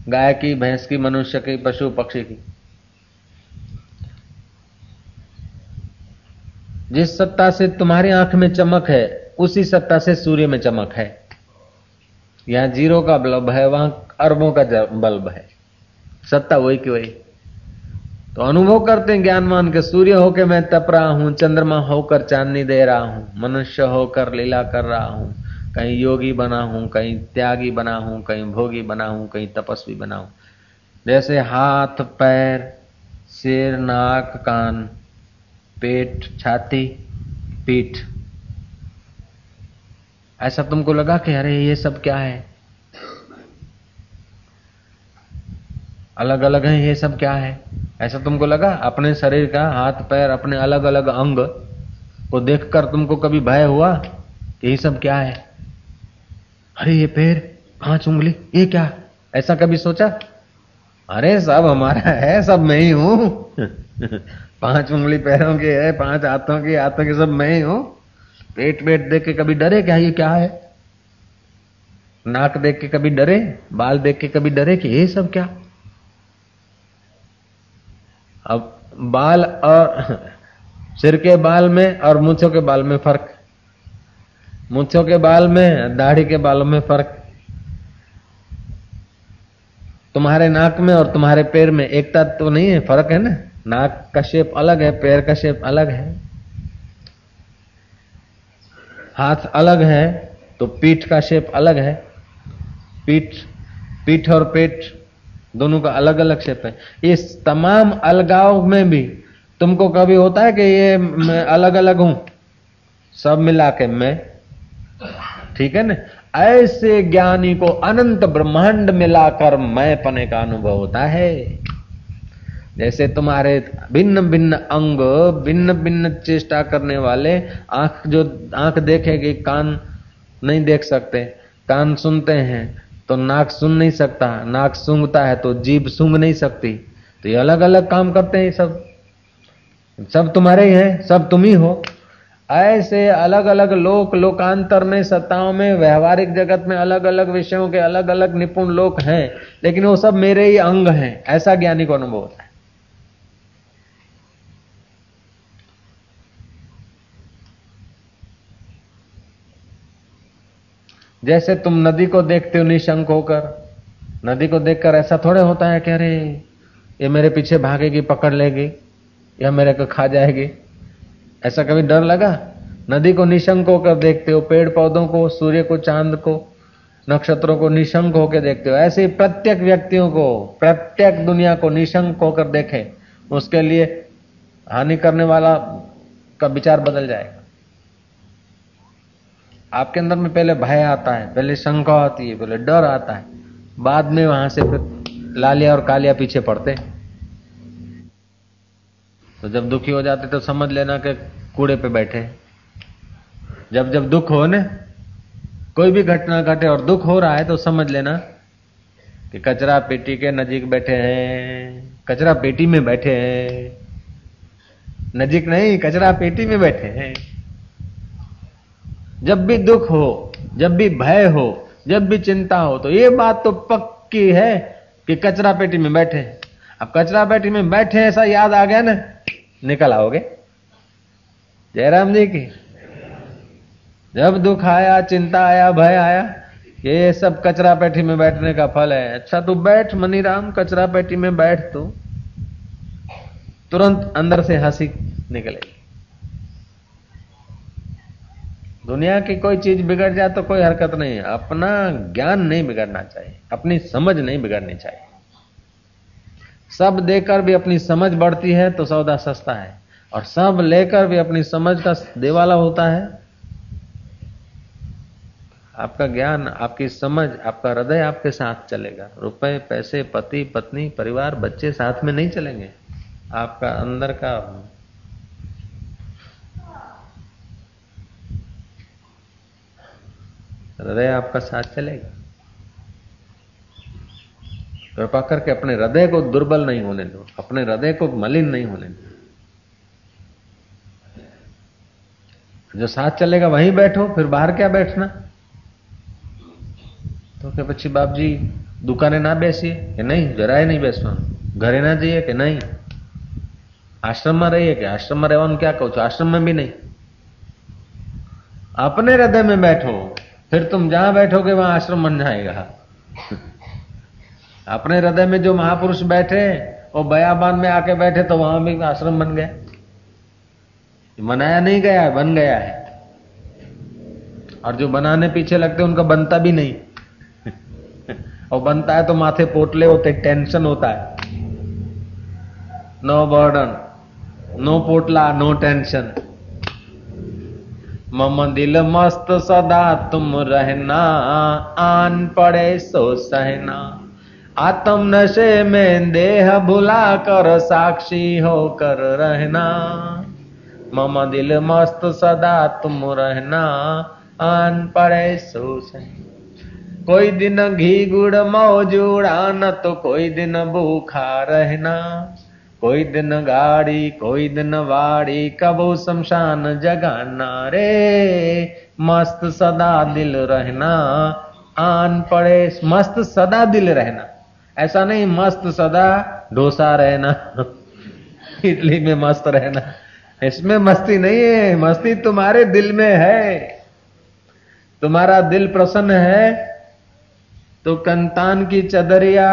गाय की, भैंस की, मनुष्य की, पशु पक्षी की। जिस सत्ता से तुम्हारी आँख में चमक है, उसी सत्ता से सूर्य में चमक है। यहाँ ज़ीरो का बल्ब है, वहाँ अरबों का बल्ब है। सत्ता वही की वही। तो अनुभव करते हैं ज्ञानमान के, सूर्य होकर मैं तप रहा हूँ, चंद्रमा होकर चांदनी दे रहा हूँ, मनुष्य होकर लीला कर रहा हूँ। कहीं योगी बना हूँ, कहीं त्यागी बना हूँ, कहीं भोगी बना हूँ, कहीं तपस्वी बना हूँ। जैसे हाथ, पैर, सिर, नाक, कान, पेट, छाती, पीठ। ऐसा तुमको लगा कि अरे ये सब क्या है? अलग अलग है, ये सब क्या है? ऐसा तुमको लगा? अपने शरीर का हाथ, पैर, अपने अलग अलग अंग को देखकर तुमको कभी भय हुआ कि ये सब क्या है? अरे ये पैर पाँच उंगली ये क्या? ऐसा कभी सोचा? अरे सब हमारा है सब मैं ही हूँ। पाँच उंगली पैरों के है पाँच हाथों के हाथों के सब मैं ही हूँ। पेट पेट देख के कभी डरे क्या? ये क्या है? नाक देख के कभी डरे? बाल देख के कभी डरे कि ये सब क्या? अब बाल और सिर के बाल में और मूछों के बाल में फ़र्क मूछों के बाल में, दाढ़ी के बालों में फ़र्क? तुम्हारे नाक में और तुम्हारे पैर में एकता तो नहीं है? फ़र्क है ना? नाक का शेप अलग है, पैर का शेप अलग है। हाथ अलग है तो पीठ का शेप अलग है। पीठ पीठ और पेट दोनों का अलग अलग शेप है। इस तमाम अलगाव में भी तुमको कभी होता है कि ये मैं अलग अलग हूँ? सब मिला के मैं ठीक है ना? ऐसे ज्ञानी को अनंत ब्रह्मांड मिलाकर मैं पने का अनुभव होता है। जैसे तुम्हारे भिन्न भिन्न अंग भिन्न भिन्न चेष्टा करने वाले आँख जो, आँख देखेगी कान नहीं देख सकते, कान सुनते हैं तो नाक सुन नहीं सकता, नाक सूंघता है तो जीभ सूंघ नहीं सकती। तो ये अलग अलग काम करते हैं सब। सब तुम्हारे ही हैं, सब तुम ही हो। ऐसे अलग अलग लोक, लोकांतर में, सत्ताओं में, व्यवहारिक जगत में अलग अलग विषयों के अलग अलग निपुण लोक हैं, लेकिन वो सब मेरे ही अंग हैं। ऐसा ज्ञानी को अनुभव होता है। जैसे तुम नदी को देखते हो निशंक होकर, नदी को देखकर ऐसा थोड़े होता है कि अरे, ये मेरे पीछे भागेगी, पकड़ लेगी, या मेरे को खा जाएगी। ऐसा कभी डर लगा? नदी को निशंक होकर देखते हो पेड़ पौधों को, सूर्य को, चाँद को, नक्षत्रों को निशंक होकर देखते हो। ऐसे ही प्रत्येक व्यक्तियों को, प्रत्येक दुनिया को निशंक होकर देखें, उसके लिए हानि करने वाला का विचार बदल जाएगा। आपके अंदर में पहले भय आता है, पहले शंका आती है, पहले डर आता है। बाद में वहाँ से लालिया और कालिया पीछे पड़ते तो जब दुखी हो जाते तो समझ लेना कि कूड़े पे बैठे। जब जब दुख हो ना, कोई भी घटना घटे और दुख हो रहा है तो समझ लेना कि कचरा पेटी के नजीक बैठे हैं, कचरा पेटी में बैठे हैं। नजीक नहीं, कचरा पेटी में बैठे हैं। जब भी दुख हो, जब भी भय हो, जब भी चिंता हो तो ये बात तो पक्की है कि कचरा पेटी में बैठे अब कचरा पेटी में बैठे ऐसा याद आ गया ना निकल आओगे? जयराम जी की। जब दुख आया, चिंता आया, भय आया, ये सब कचरा पेटी में बैठने का फल है। अच्छा तू बैठ, मनीराम, कचरा पेटी में बैठ तू। तुरंत अंदर से हँसी निकलेगी। दुनिया की कोई चीज़ बिगड़ जाए तो कोई हरकत नहीं अपना ज्ञान नहीं बिगड़ना चाहिए, अपनी समझ नहीं बिगड़नी चाहिए। सब देकर भी अपनी समझ बढ़ती है तो सौदा सस्ता है। और सब लेकर भी अपनी समझ का देवाला होता है। आपका ज्ञान, आपकी समझ, आपका हृदय आपके साथ चलेगा। रुपए, पैसे, पति, पत्नी, परिवार, बच्चे साथ में नहीं चलेंगे। आपका अंदर का हृदय आपका साथ चलेगा। कृपा करके अपने हृदय को दुर्बल नहीं होने दो, अपने हृदय को मलिन नहीं होने दो। जो साथ चलेगा वहीं बैठो, फिर बाहर क्या बैठना? तो क्या पक्षी बाप जी दुकाने ना बैसी कि नहीं, जरा કે नहीं बैसना। घरे ना जाइए कि नहीं? आश्रम में रहिए कि आश्रम में રહેવાનું क्या कहो? तो आश्रम में भी नहीं। अपने हृदय में बैठो, फिर तुम जहाँ बैठोगे वहाँ आश्रम बन जाएगा। अपने हृदय में जो महापुरुष बैठे, वो बयाबान में आके बैठे तो वहाँ भी आश्रम बन गया मनाया नहीं गया है, बन गया है। और जो बनाने पीछे लगते उनका बनता भी नहीं। और बनता है तो माथे पोटले होते, टेंशन होता है। नो बर्डन नो पोटला नो टेंशन मम दिल मस्त सदा तुम रहना, आन पड़े सो सहना। आत्म नशे में देह भुला कर साक्षी होकर रहना। मम दिल मस्त सदा तुम रहना। आन पड़े कोई दिन घी गुड़ मौजूड़ा, न तो कोई दिन भूखा रहना। कोई दिन गाड़ी, कोई दिन वाड़ी, कबो शमशान जगाना रे। मस्त सदा दिल रहना। आन पड़े, मस्त सदा दिल रहना। ऐसा नहीं, मस्त सदा डोसा रहना। इडली में मस्त रहना। इसमें मस्ती नहीं है, मस्ती तुम्हारे दिल में है। तुम्हारा दिल प्रसन्न है तो कंतान की चदरिया,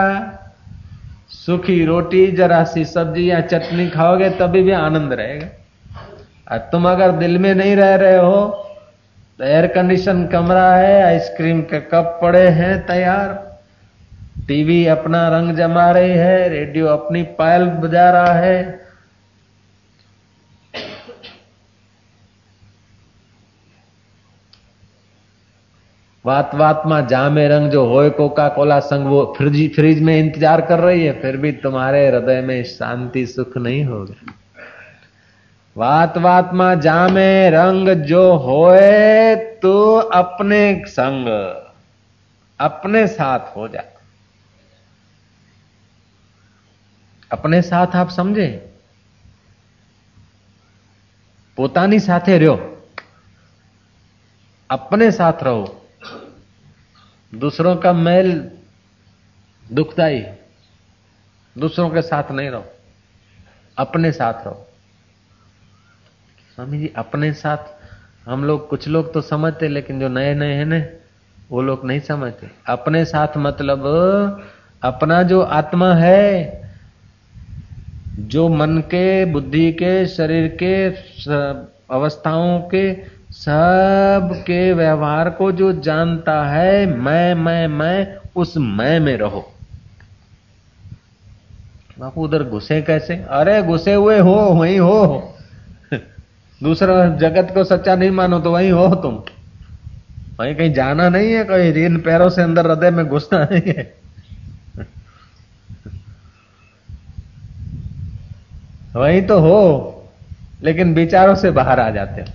सूखी रोटी, जरा सी सब्ज़ी या चटनी खाओगे, तभी भी आनंद रहेगा। और तुम अगर दिल में नहीं रह रहे हो तो एयर कंडीशन कमरा है आइसक्रीम के कप पड़े हैं तैयार। टीवी अपना रंग जमा रही है, रेडियो अपनी पायल बजा रहा है। वात वात में जामे रंग जो होए कोका कोला संग वो फ्रिज फ्रिज में इंतज़ार कर रही है, फिर भी तुम्हारे हृदय में शांति सुख नहीं होगा। वात वात में जामे रंग जो होए तो अपने संग, अपने साथ हो जा। अपने साथ आप समझे પોતાની સાથે રહ્યો अपने साथ रहो दूसरों का मेल दुखदाई दूसरों के साथ नहीं रहो अपने साथ रहो स्वामी जी अपने साथ हम लोग कुछ लोग तो समझते लेकिन जो नए नए हैं ना वो लोग नहीं समझते अपने साथ मतलब अपना जो आत्मा है जो मन के, बुद्धि के, शरीर के अवस्थाओं के, सब के व्यवहार को जो जानता है, मैं मैं मैं, उस मैं में रहो। बापू, उधर घुसे कैसे? अरे, घुसे हुए हो, वही हो। दूसरा जगत को सच्चा नहीं मानो तो वही हो तुम। वहीं कहीं जाना नहीं है कोई इन पैरों से अंदर हृदय में घुसना नहीं है। वही तो हो, लेकिन विचारों से बाहर आ जाते हो।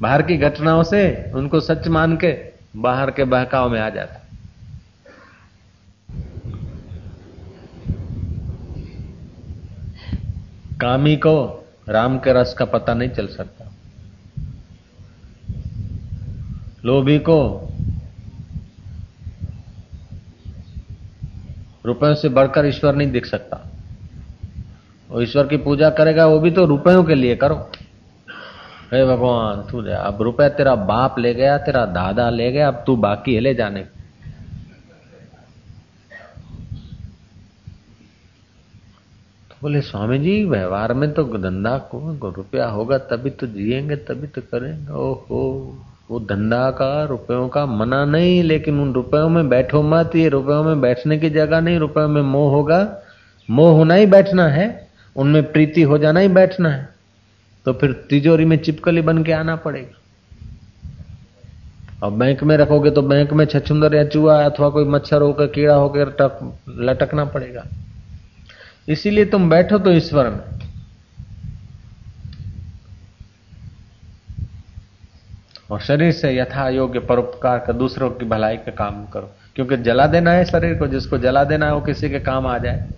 बाहर की घटनाओं से उनको सच मान के बाहर के बहकाव में आ जाते कामी को राम के रस का पता नहीं चल सकता। लोभी को रुपयों से बढ़कर ईश्वर नहीं दिख सकता। वो ईश्वर की पूजा करेगा, वो भी तो रुपयों के लिए करो। हे भगवान, तू दे, अब रुपया तेरा बाप ले गया, तेरा दादा ले गया, अब तू बाकी है ले जाने। तो बोले स्वामी जी व्यवहार में तो धंधा को रुपया होगा, तभी तो जिएँगे, तभी तो करेंगे। ओहो, वो धंधा का, रुपयों का मना नहीं, लेकिन उन रुपयों में बैठो मत, ये रुपयों में बैठने की जगह नहीं, रुपयों में मोह होगा। मोह होना ही बैठना है। उनमें प्रीति हो जाना ही बैठना है। तो फिर तिजोरी में चिपकली बन के आना पड़ेगा। और बैंक में रखोगे तो बैंक में छछुंदर या चूहा अथवा कोई मच्छर होकर, कीड़ा होकर लटकना पड़ेगा। इसीलिए तुम बैठो तो ईश्वर में। और शरीर से यथा योग्य परोपकार का दूसरों की भलाई का काम करो। क्योंकि जला देना है शरीर को, जिसको जला देना है वो किसी के काम आ जाए।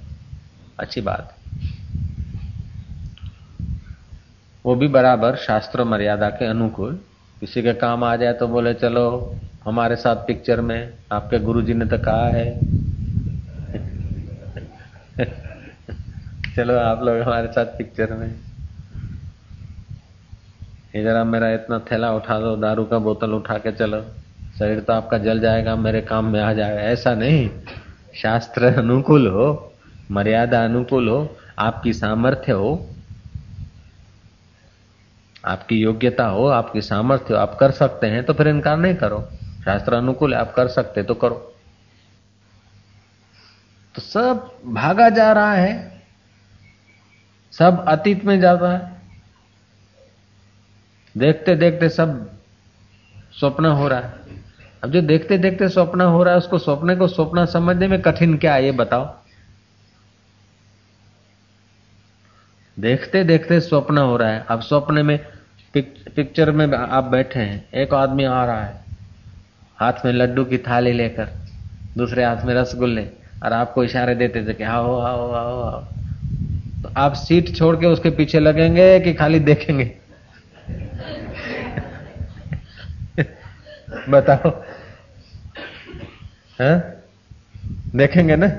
अच्छी बात। वो भी बराबर शास्त्र मर्यादा के अनुकूल। किसी के काम आ जाए तो बोले, चलो, हमारे साथ पिक्चर में आपके गुरुजी ने तो कहा है। चलो, आप लोग हमारे साथ पिक्चर में। ये जरा मेरा इतना थैला उठा दो, दारू का बोतल उठा के चलो। शरीर तो आपका जल जाएगा, मेरे काम में आ जाएगा। ऐसा नहीं। शास्त्र अनुकूल हो, मर्यादा अनुकूल हो, आपकी सामर्थ्य हो। आपकी योग्यता हो, आपकी सामर्थ्य हो, आप कर सकते हैं तो फिर इनकार नहीं करो। शास्त्र अनुकूल आप कर सकते तो करो। तो सब भागा जा रहा है, सब अतीत में जा रहा है। देखते देखते सब स्वप्न हो रहा है। अब जो देखते देखते स्वप्न हो रहा है, उसको स्वप्न को स्वप्न समझने में कठिन क्या है, ये बताओ। देखते देखते स्वप्न हो रहा है। अब स्वप्न में पिक, पिक्चर में आप बैठे हैं। एक आदमी आ रहा है हाथ में लड्डू की थाली लेकर दूसरे हाथ में रसगुल्ले और आपको इशारे देते थे कि आओ आओ आओ आओ। तो आप सीट छोड़ के उसके पीछे लगेंगे कि खाली देखेंगे? बताओ। है? देखेंगे ना?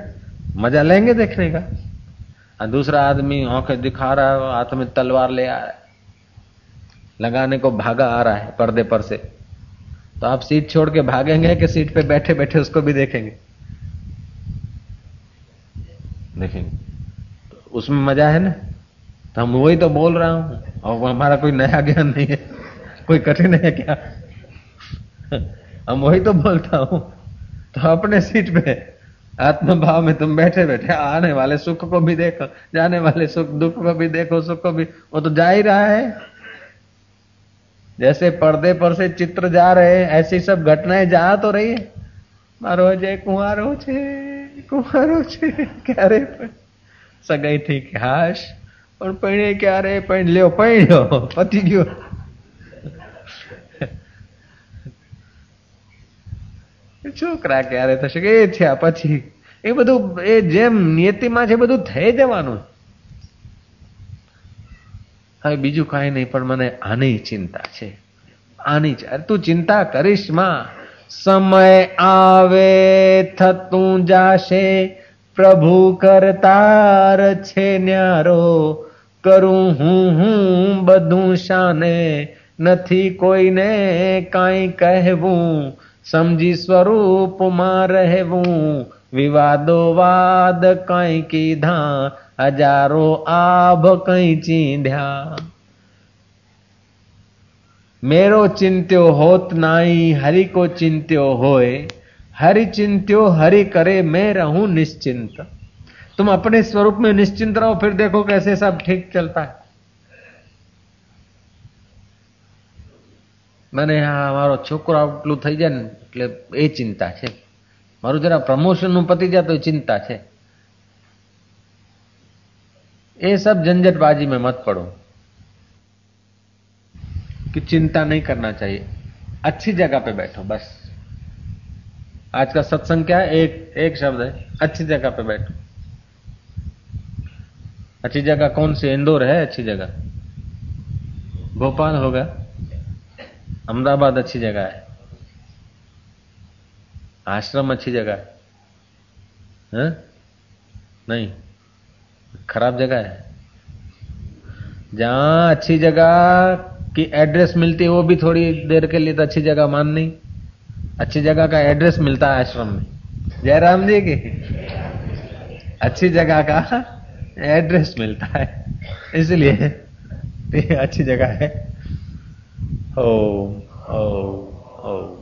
मज़ा लेंगे देखने का? और दूसरा आदमी आँखें दिखा रहा है हाथ में तलवार ले आ रहा है। लगाने को भागा आ रहा है पर्दे पर से। तो आप सीट छोड़ के भागेंगे कि सीट पे बैठे बैठे उसको भी देखेंगे? देखेंगे। तो उसमें मज़ा है ना? तो हम वही तो बोल रहा हूँ। और हमारा कोई नया ज्ञान नहीं है। कोई कठिन है क्या? हम वही तो बोलता हूँ। तो अपने सीट पे आत्म भाव में तुम बैठे बैठे आने वाले सुख को भी देखो जाने वाले सुख दुख को भी देखो सुख को भी वो तो जा ही रहा है जैसे पर्दे पर से चित्र जा रहे हैं ऐसी सब घटनाएं जा तो रही है મારો જય કુંવારો છે કુંવારો છે ક્યારે સગાઈ થઈ કે હાશ પણ પૈણે ક્યારે પૈણ લ્યો પૈણ્યો પતી ગયો છોકરા ક્યારે થશે? કે એ થયા પછી. એ બધું, એ જેમ નિયતિમાં છે બધું થઈ જવાનું. હવે બીજું કાંઈ નહીં, પણ મને આની ચિંતા છે. આની તું ચિંતા કરીશ, માં. સમય આવે, થતું જાશે. પ્રભુ કરતાર છે ન્યારો. કરું હું હું બધું શાને. નથી કોઈને કાંઈ કહેવું. સમજી સ્વરૂપમાં રહેવું વિવાદો વાદ કઈ કીધા હજારો આભ કઈ ચીંધ્યા मेरो चिंत्यो होत नाई हरि को चिंत्यो होए हरि चिंत्यो हरि करे मैं रहूं निश्चिंत तुम अपने स्वरूप में निश्चिंत रहो फिर देखो कैसे सब ठीक चलता है મને મારો છોકરો આટલું થઈ જાય ને એટલે એ ચિંતા છે મારું જરા પ્રમોશનનું પતી જાય તો ચિંતા છે ये सब झंझटबाजी में मत पड़ो कि चिंता नहीं करना चाहिए अच्छी जगह पे बैठो बस आज का सत्संग क्या है एक एक शब्द है अच्छी जगह पे बैठो अच्छी जगह कौन सी इंदौर है अच्छी जगह भोपाल होगा अहमदाबाद अच्छी जगह है। आश्रम अच्छी जगह है, है? नहीं। खराब जगह है। जहाँ अच्छी जगह की एड्रेस मिलती है वो भी थोड़ी देर के लिए तो अच्छी जगह मान नहीं अच्छी जगह का एड्रेस मिलता है आश्रम में। जयराम जी की? अच्छी जगह का एड्रेस मिलता है। इसलिए अच्छी जगह है। Oh! Oh! Oh!